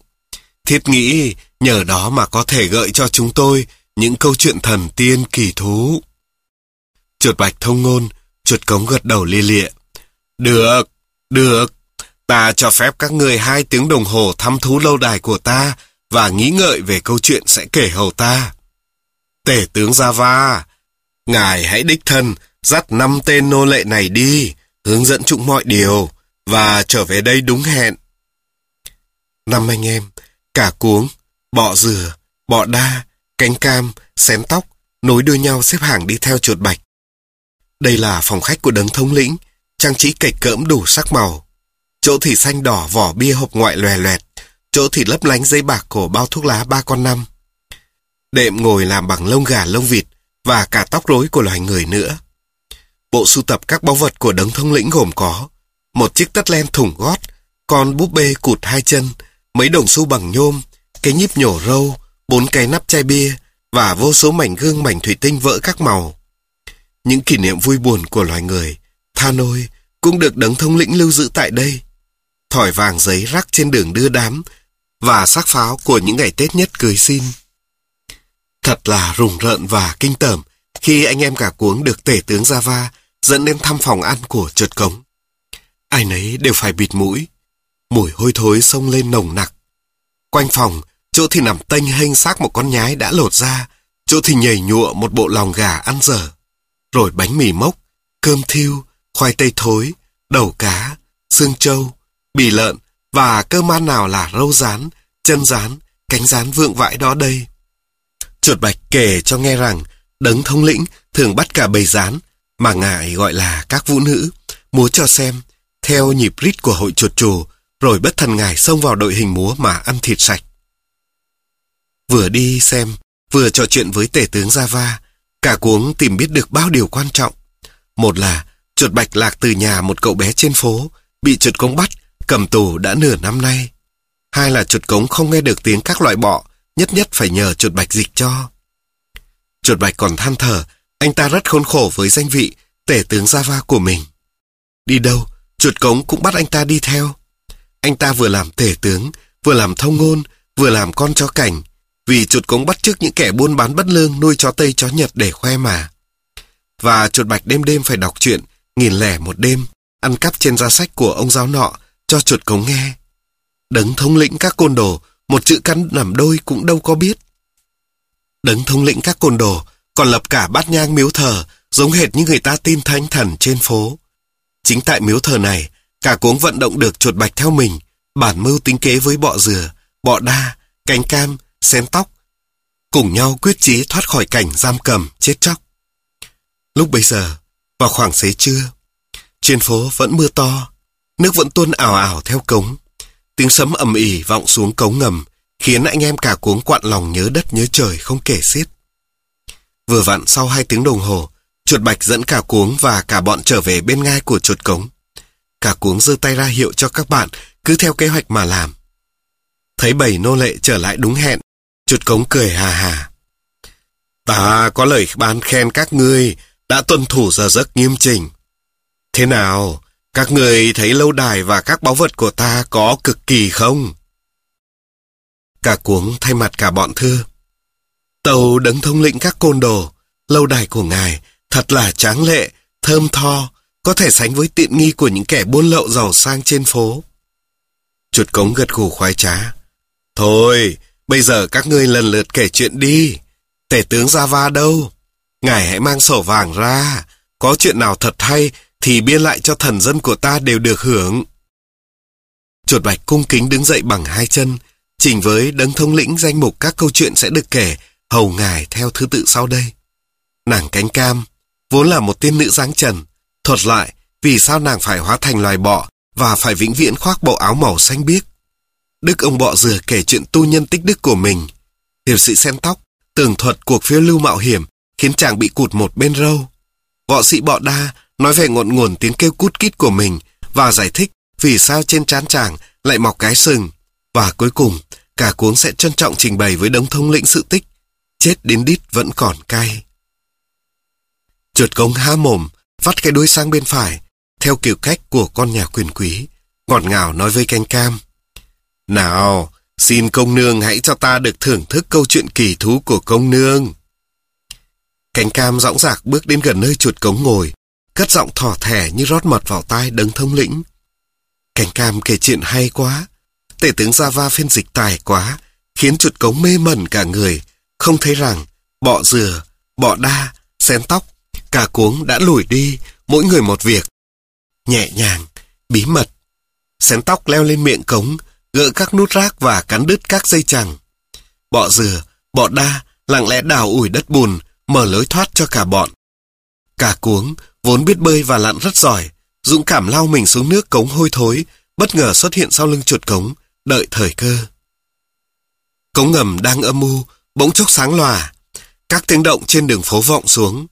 Thiết nghĩ nhờ đó mà có thể gợi cho chúng tôi những câu chuyện thần tiên kỳ thú. Chuột bạch thông ngôn, chuột cống gật đầu lia lịa. Được, được, ta cho phép các người hai tiếng đồng hồ thăm thú lâu đài của ta và nghĩ ngợi về câu chuyện sẽ kể hầu ta. Tể tướng Java, ngài hãy đích thân dắt năm tên nô lệ này đi, hướng dẫn chúng mọi điều và trở về đây đúng hẹn. Năm anh em, cả cuống, bọ dừa, bọ đa, cánh cam, xén tóc, nối đuôi nhau xếp hàng đi theo chuột bạch. Đây là phòng khách của đấng thống lĩnh, trang trí cạch cỡm đủ sắc màu. Chỗ thì xanh đỏ vỏ bia hộp ngoại lòe loẹt, chỗ thì lấp lánh dây bạc cổ bao thuốc lá ba con năm. Đệm ngồi làm bằng lông gà lông vịt và cả tóc rối của loài người nữa. Bộ sưu tập các báu vật của đấng thông lĩnh gồm có một chiếc tất len thủng gót, con búp bê cụt hai chân, mấy đồng xu bằng nhôm, cái nhíp nhổ râu, bốn cái nắp chai bia và vô số mảnh gương mảnh thủy tinh vỡ các màu. Những kỷ niệm vui buồn của loài người, tha nôi, cũng được đấng thông lĩnh lưu giữ tại đây. Thỏi vàng giấy rắc trên đường đưa đám và xác pháo của những ngày Tết nhất cưới xin. Thật là rùng rợn và kinh tởm khi anh em cả cuống được tể tướng Java dẫn đến thăm phòng ăn của chuột cống. Ai nấy đều phải bịt mũi. Mùi hôi thối xông lên nồng nặc. Quanh phòng, chỗ thì nằm tênh hênh xác một con nhái đã lột ra, chỗ thì nhảy nhụa một bộ lòng gà ăn dở. Rồi bánh mì mốc, cơm thiêu, khoai tây thối, đầu cá, xương trâu, bì lợn và cơm ăn nào là râu rán, chân rán, cánh rán vượng vãi đó đây. Chuột bạch kể cho nghe rằng đấng thông lĩnh thường bắt cả bầy rán mà ngài gọi là các vũ nữ, múa cho xem, theo nhịp rít của hội chuột trù, rồi bất thần ngài xông vào đội hình múa mà ăn thịt sạch. Vừa đi xem, vừa trò chuyện với tể tướng Java, cả cuống tìm biết được bao điều quan trọng. Một là chuột bạch lạc từ nhà một cậu bé trên phố, bị chuột cống bắt, cầm tù đã nửa năm nay. Hai là chuột cống không nghe được tiếng các loại bọ, nhất nhất phải nhờ chuột bạch dịch cho. Chuột bạch còn than thở, anh ta rất khốn khổ với danh vị tể tướng Java của mình. Đi đâu, chuột cống cũng bắt anh ta đi theo. Anh ta vừa làm tể tướng, vừa làm thông ngôn, vừa làm con chó cảnh. Vì chuột cống bắt trước những kẻ buôn bán bất lương nuôi chó Tây chó Nhật để khoe mà. Và chuột bạch đêm đêm phải đọc chuyện, nghìn lẻ một đêm, ăn cắp trên giá sách của ông giáo nọ, cho chuột cống nghe. Đấng thống lĩnh các côn đồ, một chữ căn làm đôi cũng đâu có biết. Đấng thống lĩnh các côn đồ, còn lập cả bát nhang miếu thờ, giống hệt như người ta tin thánh thần trên phố. Chính tại miếu thờ này, cả cuống vận động được chuột bạch theo mình, bản mưu tính kế với bọ dừa, bọ đa, cánh cam, xén tóc, cùng nhau quyết chí thoát khỏi cảnh giam cầm, chết chóc. Lúc bây giờ, vào khoảng xế trưa, trên phố vẫn mưa to, nước vẫn tuôn ảo ảo theo cống. Tiếng sấm ầm ỉ vọng xuống cống ngầm, khiến anh em cả cuống quặn lòng nhớ đất nhớ trời không kể xiết. Vừa vặn sau hai tiếng đồng hồ, chuột bạch dẫn cả cuống và cả bọn trở về bên ngai của chuột cống. Cả cuống giơ tay ra hiệu cho các bạn cứ theo kế hoạch mà làm. Thấy bảy nô lệ trở lại đúng hẹn, chuột cống cười hà hà. Ta có lời ban khen các ngươi đã tuân thủ giờ giấc nghiêm trình. Thế nào, các người thấy lâu đài và các báu vật của ta có cực kỳ không? Cả cuống thay mặt cả bọn thưa. Tàu đấng thông lĩnh các côn đồ, lâu đài của ngài thật là tráng lệ, thơm tho, có thể sánh với tiện nghi của những kẻ buôn lậu giàu sang trên phố. Chuột cống gật gù khoái trá. Thôi, bây giờ các ngươi lần lượt kể chuyện đi. Tể tướng Java đâu? Ngài hãy mang sổ vàng ra. Có chuyện nào thật hay thì bia lại cho thần dân của ta đều được hưởng. Chuột bạch cung kính đứng dậy bằng hai chân, chỉnh với đấng thông lĩnh danh mục các câu chuyện sẽ được kể, hầu ngài theo thứ tự sau đây. Nàng cánh cam, vốn là một tiên nữ dáng trần, thuật lại vì sao nàng phải hóa thành loài bọ và phải vĩnh viễn khoác bộ áo màu xanh biếc. Đức ông bọ dừa kể chuyện tu nhân tích đức của mình. Hiệp sĩ sen tóc, tường thuật cuộc phiêu lưu mạo hiểm khiến chàng bị cụt một bên râu. Võ sĩ bọ đa nói về ngọn nguồn tiếng kêu cút kít của mình và giải thích vì sao trên trán chàng lại mọc cái sừng. Và cuối cùng, cả cuốn sẽ trân trọng trình bày với đống thông lĩnh sự tích. Chết đến đít vẫn còn cay. Chuột cống há mồm, vắt cái đuôi sang bên phải, theo kiểu cách của con nhà quyền quý, ngọt ngào nói với canh cam. Nào, xin công nương hãy cho ta được thưởng thức câu chuyện kỳ thú của công nương. Cánh cam dõng dạc bước đến gần nơi chuột cống ngồi, cất giọng thỏ thẻ như rót mật vào tai đấng thông lĩnh. cảnh cam kể chuyện hay quá, tể tướng Java phiên dịch tài quá, khiến chuột cống mê mẩn cả người, không thấy rằng bọ dừa, bọ đa, xén tóc, cả cuống đã lùi đi, mỗi người một việc. Nhẹ nhàng, bí mật. Xén tóc leo lên miệng cống, gỡ các nút rác và cắn đứt các dây chẳng. Bọ dừa, bọ đa, lặng lẽ đào ủi đất bùn, mở lối thoát cho cả bọn. Cả cuống, vốn biết bơi và lặn rất giỏi, dũng cảm lao mình xuống nước cống hôi thối, bất ngờ xuất hiện sau lưng chuột cống, đợi thời cơ. Cống ngầm đang âm u bỗng chốc sáng lòa. Các tiếng động trên đường phố vọng xuống.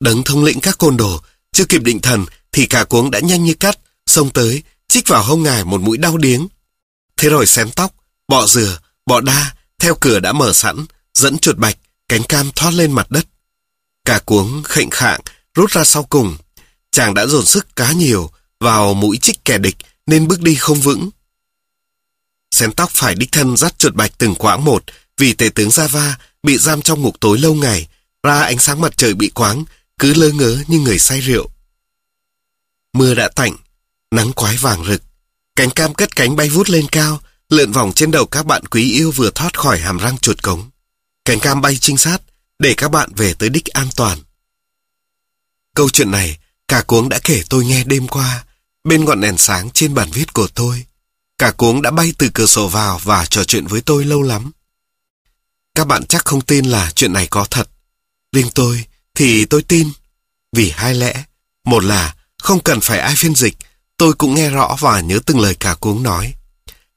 Đấng thông lĩnh các côn đồ, chưa kịp định thần thì cả cuống đã nhanh như cắt, xông tới, chích vào hông ngài một mũi đau điếng. Thế rồi xén tóc, bọ dừa, bọ đa, theo cửa đã mở sẵn, dẫn chuột bạch, cánh cam thoát lên mặt đất. Cả cuống khệnh khạng, rút ra sau cùng. Chàng đã dồn sức cá nhiều vào mũi chích kẻ địch nên bước đi không vững. Xén tóc phải đích thân dắt chuột bạch từng quãng một vì tể tướng Java bị giam trong ngục tối lâu ngày, ra ánh sáng mặt trời bị quáng, cứ lơ ngớ như người say rượu. Mưa đã tạnh, nắng quái vàng rực, cánh cam cất cánh bay vút lên cao, lượn vòng trên đầu các bạn quý yêu vừa thoát khỏi hàm răng chuột cống. Cánh cam bay trinh sát, để các bạn về tới đích an toàn. Câu chuyện này, cả cuống đã kể tôi nghe đêm qua, bên ngọn đèn sáng trên bản viết của tôi. Cả cuống đã bay từ cửa sổ vào và trò chuyện với tôi lâu lắm. Các bạn chắc không tin là chuyện này có thật. Riêng tôi thì tôi tin. Vì hai lẽ. Một là không cần phải ai phiên dịch, tôi cũng nghe rõ và nhớ từng lời cả cuống nói.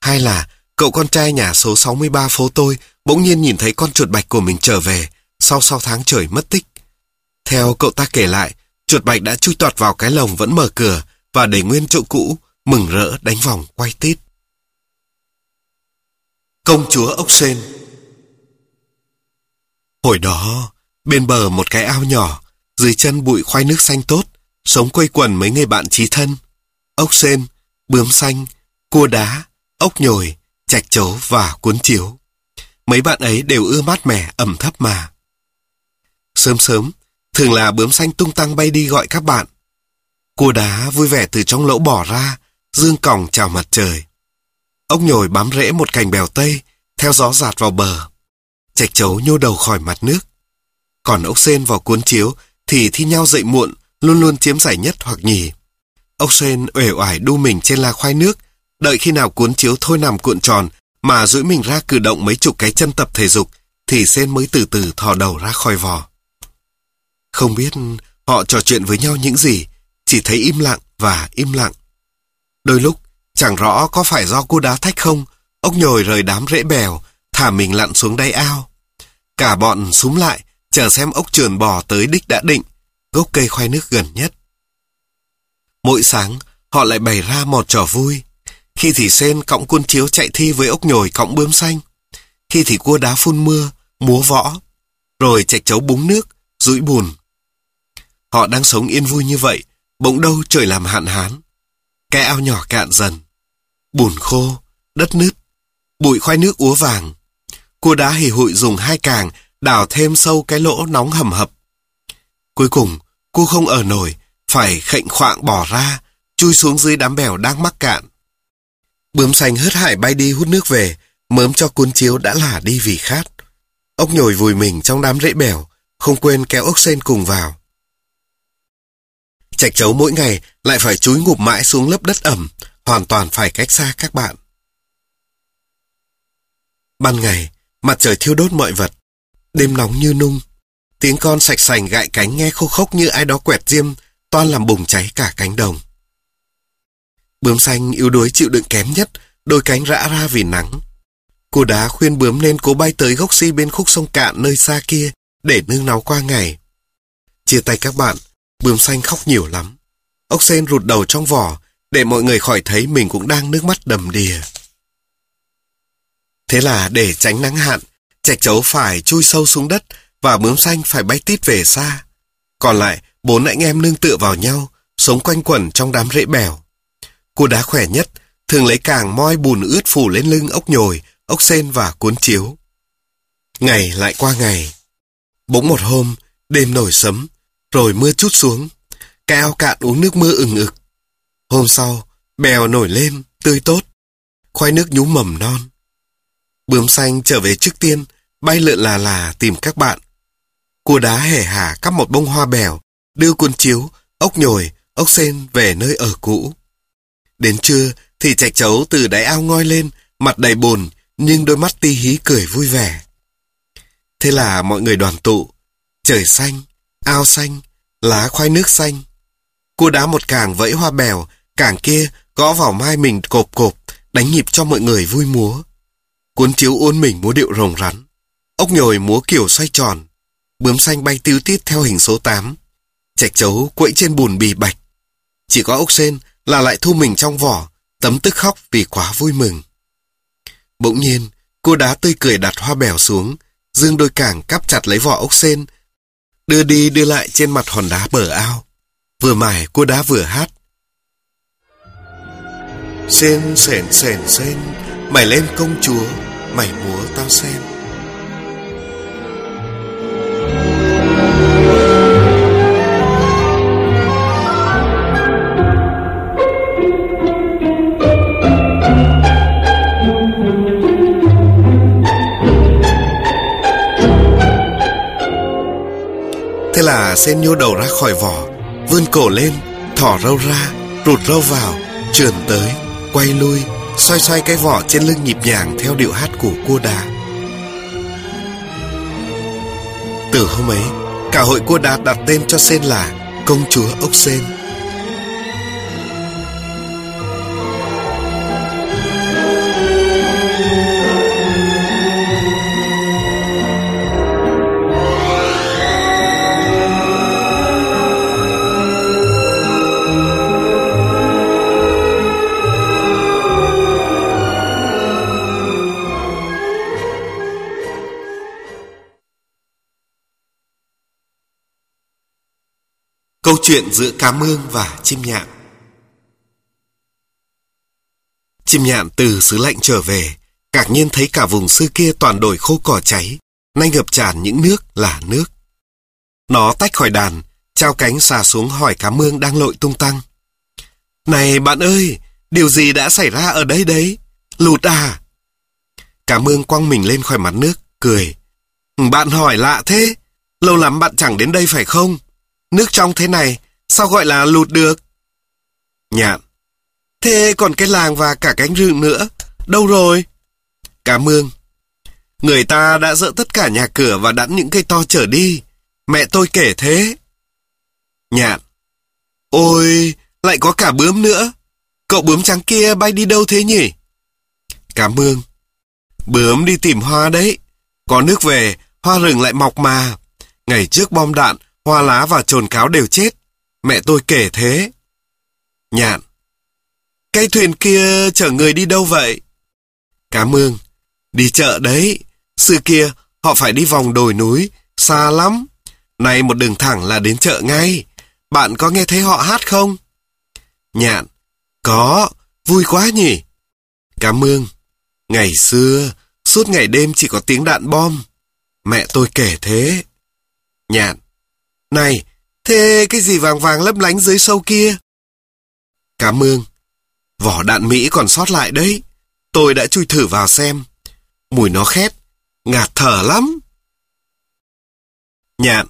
Hai là cậu con trai nhà số 63 phố tôi bỗng nhiên nhìn thấy con chuột bạch của mình trở về sau 6 tháng trời mất tích. Theo cậu ta kể lại, chuột bạch đã chui toạt vào cái lồng vẫn mở cửa và để nguyên chỗ cũ, mừng rỡ đánh vòng quay tít. Công chúa ốc sên Hồi đó, bên bờ một cái ao nhỏ, dưới chân bụi khoai nước xanh tốt, sống quây quần mấy người bạn trí thân. ốc sên, bướm xanh, cua đá, ốc nhồi, chạch chấu và cuốn chiếu. Mấy bạn ấy đều ưa mát mẻ, ẩm thấp mà. Sớm sớm, thường là bướm xanh tung tăng bay đi gọi các bạn. Cua đá vui vẻ từ trong lỗ bỏ ra, dương còng chào mặt trời. Ốc nhồi bám rễ một cành bèo tây, theo gió giạt vào bờ. Chạch chấu nhô đầu khỏi mặt nước. Còn ốc sên vào cuốn chiếu thì thi nhau dậy muộn, luôn luôn chiếm giải nhất hoặc nhì. Ốc sên uể oải đu mình trên la khoai nước, đợi khi nào cuốn chiếu thôi nằm cuộn tròn mà duỗi mình ra cử động mấy chục cái chân tập thể dục thì sên mới từ từ thò đầu ra khỏi vò. Không biết họ trò chuyện với nhau những gì, chỉ thấy im lặng và im lặng. Đôi lúc, chẳng rõ có phải do cô đá thách không, ốc nhồi rời đám rễ bèo, thả mình lặn xuống đáy ao. Cả bọn súng lại, chờ xem ốc trườn bò tới đích đã định, gốc cây khoai nước gần nhất. Mỗi sáng, họ lại bày ra một trò vui. Khi thì sen cõng quân chiếu chạy thi với ốc nhồi cõng bướm xanh. Khi thì cua đá phun mưa, múa võ. Rồi chạy chấu búng nước, rũi bùn. Họ đang sống yên vui như vậy, bỗng đâu trời làm hạn hán. Cái ao nhỏ cạn dần. Bùn khô, đất nứt, bụi khoai nước úa vàng. Cua đá hì hụi dùng hai càng đào thêm sâu cái lỗ nóng hầm hập. Cuối cùng, cô không ở nổi, phải khệnh khoạng bỏ ra, chui xuống dưới đám bèo đang mắc cạn. Bướm xanh hớt hải bay đi hút nước về, mớm cho cuốn chiếu đã lả đi vì khát. Ốc nhồi vùi mình trong đám rễ bèo, không quên kéo ốc sen cùng vào. Chạch chấu mỗi ngày lại phải chúi ngụp mãi xuống lớp đất ẩm, hoàn toàn phải cách xa các bạn. Ban ngày, mặt trời thiêu đốt mọi vật, đêm nóng như nung. Tiếng con sạch sành gại cánh nghe khô khốc như ai đó quẹt diêm, toan làm bùng cháy cả cánh đồng. Bướm xanh yếu đuối chịu đựng kém nhất, đôi cánh rã ra vì nắng. Cô đá khuyên bướm nên cố bay tới gốc si bên khúc sông cạn nơi xa kia để nương náu qua ngày. Chia tay các bạn, bướm xanh khóc nhiều lắm. Ốc sen rụt đầu trong vỏ để mọi người khỏi thấy mình cũng đang nước mắt đầm đìa. Thế là để tránh nắng hạn, chạch chấu phải chui sâu xuống đất và bướm xanh phải bay tít về xa. Còn lại, bốn anh em nương tựa vào nhau, sống quanh quẩn trong đám rễ bèo. Cô đá khỏe nhất, thường lấy càng moi bùn ướt phủ lên lưng ốc nhồi, ốc sen và cuốn chiếu. Ngày lại qua ngày. Bỗng một hôm, đêm nổi sấm, rồi mưa chút xuống. Cái ao cạn uống nước mưa ừng ực. Hôm sau, bèo nổi lên, tươi tốt. Khoai nước nhú mầm non. Bướm xanh trở về trước tiên, bay lượn là là tìm các bạn. Cua đá hẻ hả cắp một bông hoa bèo, đưa cuốn chiếu, ốc nhồi, ốc sen về nơi ở cũ. Đến trưa thì chạch chấu từ đáy ao ngoi lên, mặt đầy bồn, nhưng đôi mắt ti hí cười vui vẻ. Thế là mọi người đoàn tụ, trời xanh, ao xanh, lá khoai nước xanh. Cô đá một càng vẫy hoa bèo, càng kia gõ vào mai mình cộp cộp, đánh nhịp cho mọi người vui múa. Cuốn chiếu uốn mình múa điệu rồng rắn. Ốc nhồi múa kiểu xoay tròn. Bướm xanh bay tiêu tít theo hình số 8. Chạch chấu quẫy trên bùn bì bạch. Chỉ có ốc sen là lại thu mình trong vỏ, tấm tức khóc vì quá vui mừng. Bỗng nhiên, cô đá tươi cười đặt hoa bèo xuống, dương đôi cảng cắp chặt lấy vỏ ốc sen, đưa đi đưa lại trên mặt hòn đá bờ ao. Vừa mải cô đá vừa hát. Sen sền sền sen, mày lên công chúa, mày múa tao xem. Là sen nhô đầu ra khỏi vỏ, vươn cổ lên, thỏ râu ra, rụt râu vào, trườn tới, quay lui, xoay xoay cái vỏ trên lưng nhịp nhàng theo điệu hát của cua đá. Từ hôm ấy, cả hội cua đá đặt tên cho sen là Công chúa ốc sen. chuyện giữa cá mương và chim nhạn Chim nhạn từ xứ lạnh trở về, ngạc nhiên thấy cả vùng xưa kia toàn đồi khô cỏ cháy, nay ngập tràn những nước là nước. Nó tách khỏi đàn, trao cánh xà xuống hỏi cá mương đang lội tung tăng. Này bạn ơi, điều gì đã xảy ra ở đây đấy? Lụt à? Cá mương quăng mình lên khỏi mặt nước, cười. Bạn hỏi lạ thế, lâu lắm bạn chẳng đến đây phải không? Nước trong thế này, sao gọi là lụt được? Nhạn. Thế còn cái làng và cả cánh rừng nữa, đâu rồi? Cá mương. Người ta đã dỡ tất cả nhà cửa và đẵn những cây to trở đi. Mẹ tôi kể thế. Nhạn. Ôi, lại có cả bướm nữa. Cậu bướm trắng kia bay đi đâu thế nhỉ? Cá mương. Bướm đi tìm hoa đấy. Có nước về, hoa rừng lại mọc mà. Ngày trước bom đạn, hoa lá và trồn cáo đều chết. Mẹ tôi kể thế. Nhạn. Cái thuyền kia chở người đi đâu vậy? Cá mương. Đi chợ đấy. Xưa kia, họ phải đi vòng đồi núi, xa lắm. Này một đường thẳng là đến chợ ngay. Bạn có nghe thấy họ hát không? Nhạn. Có, vui quá nhỉ? Cá mương. Ngày xưa, suốt ngày đêm chỉ có tiếng đạn bom. Mẹ tôi kể thế. Nhạn. Này, thế cái gì vàng vàng lấp lánh dưới sâu kia? Cá mương. Vỏ đạn Mỹ còn sót lại đấy. Tôi đã chui thử vào xem. Mùi nó khét, ngạt thở lắm. Nhạn.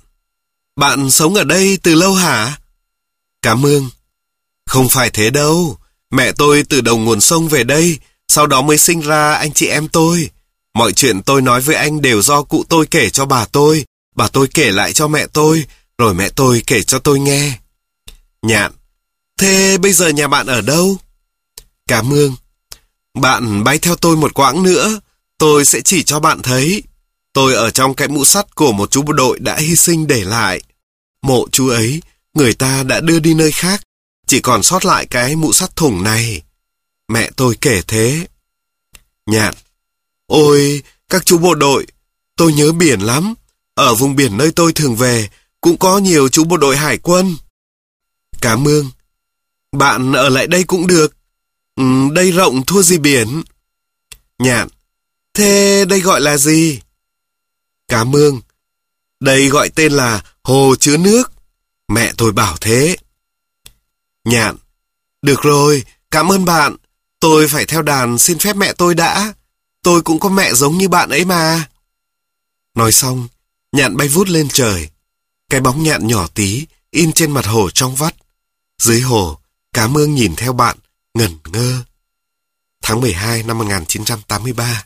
Bạn sống ở đây từ lâu hả? Cá mương. Không phải thế đâu. Mẹ tôi từ đầu nguồn sông về đây, sau đó mới sinh ra anh chị em tôi. Mọi chuyện tôi nói với anh đều do cụ tôi kể cho bà tôi, bà tôi kể lại cho mẹ tôi, rồi mẹ tôi kể cho tôi nghe. Nhạn, thế bây giờ nhà bạn ở đâu? Cảm ơn. Bạn bay theo tôi một quãng nữa, tôi sẽ chỉ cho bạn thấy. Tôi ở trong cái mũ sắt của một chú bộ đội đã hy sinh để lại. Mộ chú ấy, người ta đã đưa đi nơi khác, chỉ còn sót lại cái mũ sắt thủng này. Mẹ tôi kể thế. Nhạn, ôi, các chú bộ đội, tôi nhớ biển lắm. Ở vùng biển nơi tôi thường về, cũng có nhiều chú bộ đội hải quân. Cảm ơn. Bạn ở lại đây cũng được. Ừ, đây rộng thua gì biển. Nhạn. Thế đây gọi là gì? Cá mương. Đây gọi tên là hồ chứa nước. Mẹ tôi bảo thế. Nhạn. Được rồi, cảm ơn bạn. Tôi phải theo đàn xin phép mẹ tôi đã. Tôi cũng có mẹ giống như bạn ấy mà. Nói xong, nhạn bay vút lên trời. Cái bóng nhạn nhỏ tí, in trên mặt hồ trong vắt. Dưới hồ, cá mương nhìn theo bạn, ngẩn ngơ. Tháng 12 năm 1983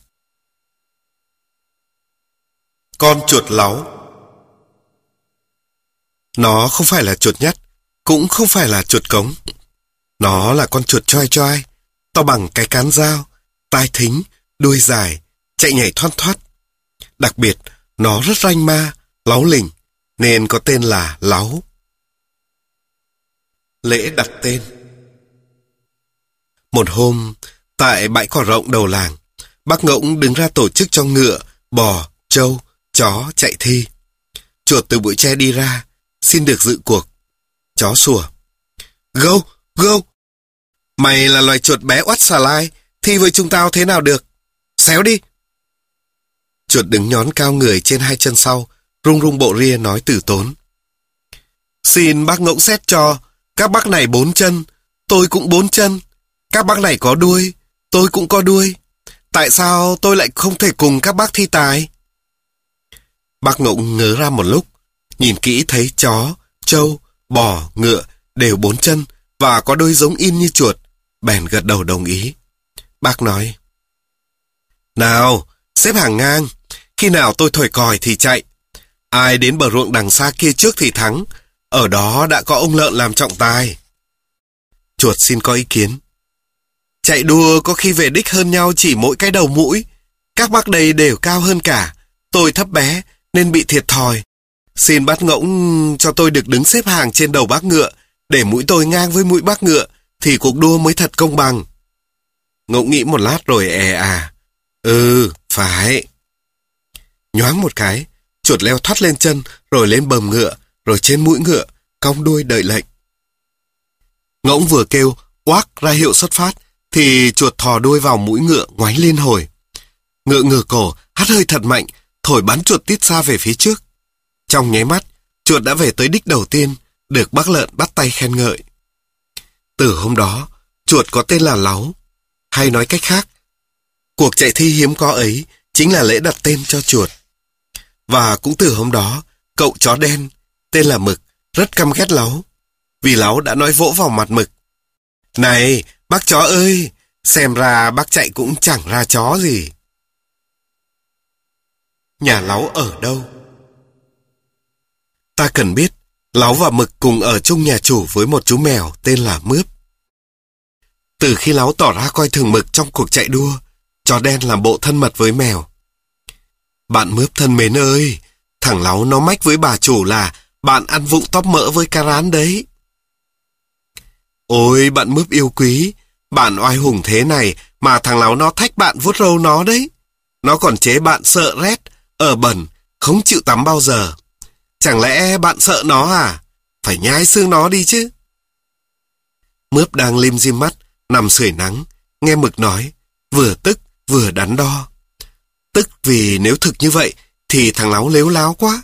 Con chuột láu Nó không phải là chuột nhất, cũng không phải là chuột cống. Nó là con chuột choi choi to bằng cái cán dao, tai thính, đuôi dài, chạy nhảy thoăn thoắt. Đặc biệt, nó rất ranh ma, láu lỉnh nên có tên là láu. Lễ đặt tên Một hôm, tại bãi cỏ rộng đầu làng, bác Ngỗng đứng ra tổ chức cho ngựa, bò, trâu, chó chạy thi. Chuột từ bụi tre đi ra, xin được dự cuộc. Chó sủa. Gâu, gâu. Mày là loài chuột bé oắt xà lai, thi với chúng tao thế nào được? Xéo đi. Chuột đứng nhón cao người trên hai chân sau, rung rung bộ ria nói từ tốn. Xin bác ngỗng xét cho, các bác này bốn chân, tôi cũng bốn chân. Các bác này có đuôi, tôi cũng có đuôi. Tại sao tôi lại không thể cùng các bác thi tài? Bác ngỗng ngớ ra một lúc, nhìn kỹ thấy chó, trâu, bò, ngựa đều bốn chân và có đôi giống in như chuột, bèn gật đầu đồng ý. Bác nói, Nào, xếp hàng ngang, khi nào tôi thổi còi thì chạy. Ai đến bờ ruộng đằng xa kia trước thì thắng, ở đó đã có ông lợn làm trọng tài. Chuột xin có ý kiến. Chạy đua có khi về đích hơn nhau chỉ mỗi cái đầu mũi. Các bác đây đều cao hơn cả. Tôi thấp bé nên bị thiệt thòi. Xin bác ngỗng cho tôi được đứng xếp hàng trên đầu bác ngựa để mũi tôi ngang với mũi bác ngựa thì cuộc đua mới thật công bằng. Ngỗng nghĩ một lát rồi è e à. Ừ, phải. Nhoáng một cái, chuột leo thoát lên chân rồi lên bầm ngựa rồi trên mũi ngựa, cong đuôi đợi lệnh. Ngỗng vừa kêu, oác ra hiệu xuất phát, thì chuột thò đuôi vào mũi ngựa ngoái lên hồi. Ngựa ngửa cổ, hắt hơi thật mạnh, thổi bắn chuột tít xa về phía trước. Trong nháy mắt, chuột đã về tới đích đầu tiên, được bác lợn bắt tay khen ngợi. Từ hôm đó, chuột có tên là Láu, hay nói cách khác, cuộc chạy thi hiếm có ấy chính là lễ đặt tên cho chuột. Và cũng từ hôm đó, cậu chó đen, tên là Mực, rất căm ghét Láu, vì Láu đã nói vỗ vào mặt Mực. Này, bác chó ơi, xem ra bác chạy cũng chẳng ra chó gì. Nhà Láu ở đâu? Ta cần biết, Láu và Mực cùng ở chung nhà chủ với một chú mèo tên là Mướp. Từ khi Láu tỏ ra coi thường Mực trong cuộc chạy đua, chó đen làm bộ thân mật với mèo. Bạn Mướp thân mến ơi, thằng Láu nó mách với bà chủ là bạn ăn vụng tóp mỡ với cá rán đấy. Ôi bạn Mướp yêu quý, bạn oai hùng thế này mà thằng Láu nó thách bạn vuốt râu nó đấy. Nó còn chế bạn sợ rét, ở bẩn, không chịu tắm bao giờ. Chẳng lẽ bạn sợ nó à? Phải nhái xương nó đi chứ. Mướp đang lim dim mắt, nằm sưởi nắng, nghe mực nói, vừa tức vừa đắn đo. Tức vì nếu thực như vậy thì thằng láo lếu láo quá.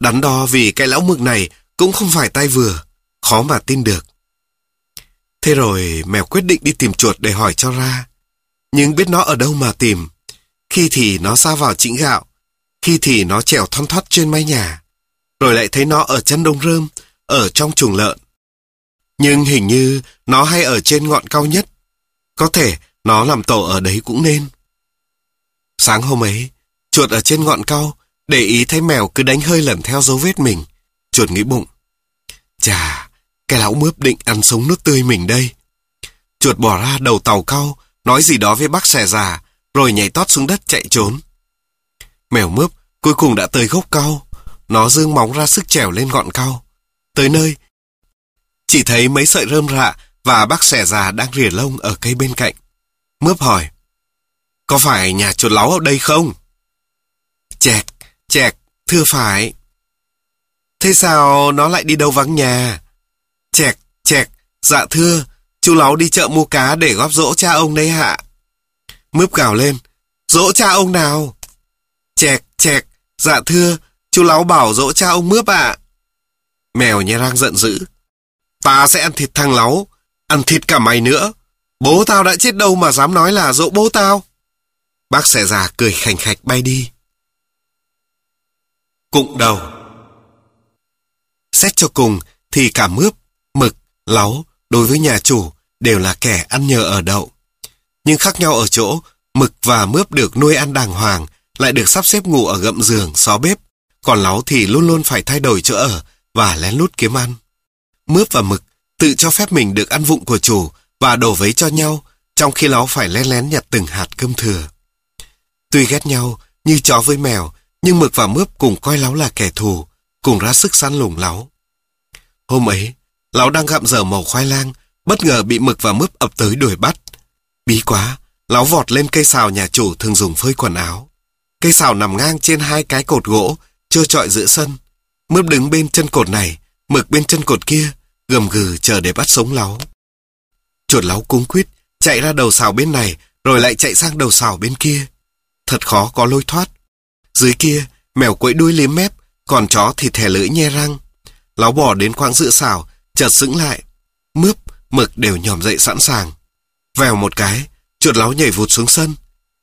Đắn đo vì cái lão mực này cũng không phải tay vừa, khó mà tin được. Thế rồi mèo quyết định đi tìm chuột để hỏi cho ra. Nhưng biết nó ở đâu mà tìm. Khi thì nó xa vào chĩnh gạo, khi thì nó trèo thon thoát trên mái nhà, rồi lại thấy nó ở chân đông rơm, ở trong chuồng lợn. Nhưng hình như nó hay ở trên ngọn cao nhất. Có thể nó làm tổ ở đấy cũng nên. Sáng hôm ấy, chuột ở trên ngọn cao, để ý thấy mèo cứ đánh hơi lần theo dấu vết mình. Chuột nghĩ bụng. Chà, cái lão mướp định ăn sống nước tươi mình đây. Chuột bỏ ra đầu tàu cao, nói gì đó với bác xẻ già, rồi nhảy tót xuống đất chạy trốn. Mèo mướp cuối cùng đã tới gốc cao. Nó dương móng ra sức trèo lên ngọn cao. Tới nơi, chỉ thấy mấy sợi rơm rạ và bác xẻ già đang rỉa lông ở cây bên cạnh. Mướp hỏi, có phải nhà chuột láu ở đây không? Chẹt, chẹt, thưa phải. Thế sao nó lại đi đâu vắng nhà? Chẹt, chẹt, dạ thưa, chú láu đi chợ mua cá để góp dỗ cha ông đấy hạ. Mướp gào lên, dỗ cha ông nào? Chẹt, chẹt, dạ thưa, chú láu bảo dỗ cha ông mướp ạ. Mèo nhe răng giận dữ. Ta sẽ ăn thịt thằng láu, ăn thịt cả mày nữa. Bố tao đã chết đâu mà dám nói là dỗ bố tao. Bác xe già cười khành khạch bay đi. Cụng đầu Xét cho cùng thì cả mướp, mực, láu đối với nhà chủ đều là kẻ ăn nhờ ở đậu. Nhưng khác nhau ở chỗ, mực và mướp được nuôi ăn đàng hoàng, lại được sắp xếp ngủ ở gậm giường, xó bếp, còn láu thì luôn luôn phải thay đổi chỗ ở và lén lút kiếm ăn. Mướp và mực tự cho phép mình được ăn vụng của chủ và đổ vấy cho nhau, trong khi láu phải lén lén nhặt từng hạt cơm thừa. Tuy ghét nhau như chó với mèo, nhưng mực và mướp cùng coi lão là kẻ thù, cùng ra sức săn lùng lão Hôm ấy, lão đang gặm dở màu khoai lang, bất ngờ bị mực và mướp ập tới đuổi bắt. Bí quá, lão vọt lên cây xào nhà chủ thường dùng phơi quần áo. Cây xào nằm ngang trên hai cái cột gỗ, trơ trọi giữa sân. Mướp đứng bên chân cột này, mực bên chân cột kia, gầm gừ chờ để bắt sống lão Chuột lão cúng quýt chạy ra đầu xào bên này, rồi lại chạy sang đầu xào bên kia. Thật khó có lối thoát. Dưới kia, mèo quẫy đuôi liếm mép, còn chó thì thè lưỡi nhe răng. Láo bò đến khoang giữa xào, chợt sững lại. Mướp, mực đều nhòm dậy sẵn sàng. Vèo một cái, chuột láo nhảy vụt xuống sân.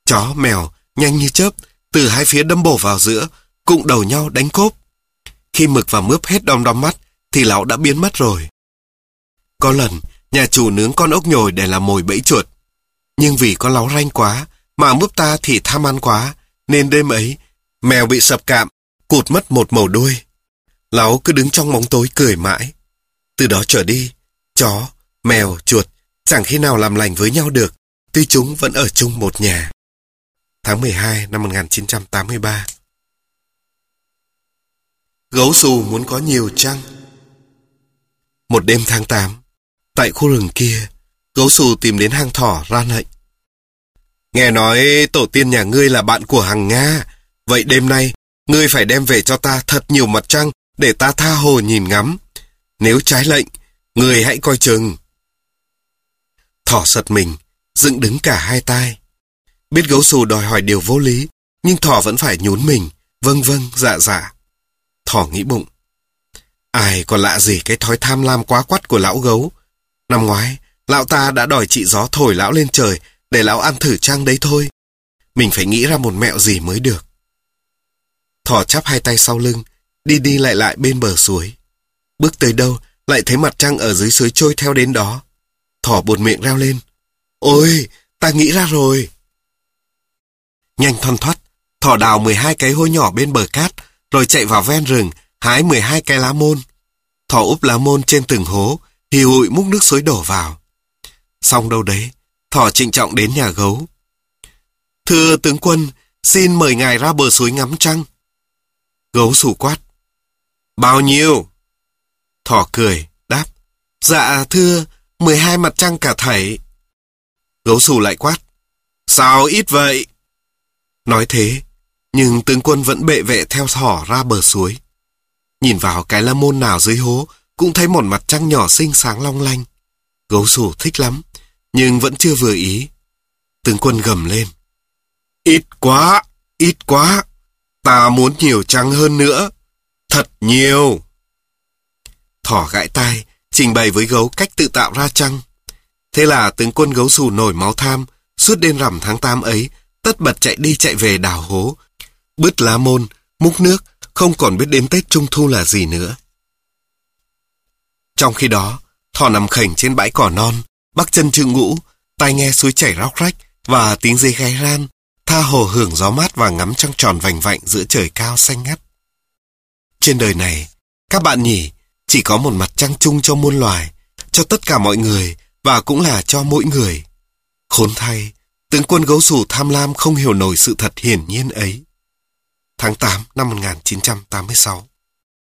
Chó, mèo, nhanh như chớp, từ hai phía đâm bổ vào giữa, cụng đầu nhau đánh cốp. Khi mực và mướp hết đom đom mắt, thì lão đã biến mất rồi. Có lần, nhà chủ nướng con ốc nhồi để làm mồi bẫy chuột. Nhưng vì con láo ranh quá, mà mướp ta thì tham ăn quá, nên đêm ấy, mèo bị sập cạm, cụt mất một màu đuôi. lão cứ đứng trong bóng tối cười mãi. Từ đó trở đi, chó, mèo, chuột chẳng khi nào làm lành với nhau được, tuy chúng vẫn ở chung một nhà. Tháng 12 năm 1983 Gấu xù muốn có nhiều trăng Một đêm tháng 8 Tại khu rừng kia Gấu xù tìm đến hang thỏ ra lệnh Nghe nói tổ tiên nhà ngươi là bạn của hằng Nga Vậy đêm nay Ngươi phải đem về cho ta thật nhiều mặt trăng Để ta tha hồ nhìn ngắm Nếu trái lệnh Ngươi hãy coi chừng Thỏ sật mình dựng đứng cả hai tai. Biết gấu xù đòi hỏi điều vô lý, nhưng thỏ vẫn phải nhún mình, vâng vâng, dạ dạ. Thỏ nghĩ bụng. Ai còn lạ gì cái thói tham lam quá quắt của lão gấu. Năm ngoái, lão ta đã đòi chị gió thổi lão lên trời để lão ăn thử trăng đấy thôi. Mình phải nghĩ ra một mẹo gì mới được. Thỏ chắp hai tay sau lưng, đi đi lại lại bên bờ suối. Bước tới đâu, lại thấy mặt trăng ở dưới suối trôi theo đến đó. Thỏ buồn miệng reo lên. Ôi, ta nghĩ ra rồi. Nhanh thoăn thoắt, thỏ đào 12 cái hố nhỏ bên bờ cát, rồi chạy vào ven rừng, hái 12 cái lá môn. Thỏ úp lá môn trên từng hố, hì hụi múc nước suối đổ vào. Xong đâu đấy, thỏ trịnh trọng đến nhà gấu. Thưa tướng quân, xin mời ngài ra bờ suối ngắm trăng. Gấu sủ quát. Bao nhiêu? Thỏ cười, đáp. Dạ thưa, 12 mặt trăng cả thảy. Gấu sủ lại quát. Sao ít vậy? Nói thế, nhưng tướng quân vẫn bệ vệ theo thỏ ra bờ suối. Nhìn vào cái la môn nào dưới hố, cũng thấy một mặt trăng nhỏ xinh sáng long lanh. Gấu sủ thích lắm, nhưng vẫn chưa vừa ý. Tướng quân gầm lên. Ít quá, ít quá. Ta muốn nhiều trăng hơn nữa. Thật nhiều. Thỏ gãi tai, trình bày với gấu cách tự tạo ra trăng. Thế là tướng quân gấu xù nổi máu tham, suốt đêm rằm tháng 8 ấy, tất bật chạy đi chạy về đào hố, bứt lá môn, múc nước, không còn biết đến Tết Trung Thu là gì nữa. Trong khi đó, thỏ nằm khảnh trên bãi cỏ non, bắc chân chưa ngũ, tai nghe suối chảy róc rách và tiếng dây gáy ran, tha hồ hưởng gió mát và ngắm trăng tròn vành vạnh giữa trời cao xanh ngắt. Trên đời này, các bạn nhỉ, chỉ có một mặt trăng chung cho muôn loài, cho tất cả mọi người và cũng là cho mỗi người. Khốn thay, tướng quân gấu sủ tham lam không hiểu nổi sự thật hiển nhiên ấy. Tháng 8 năm 1986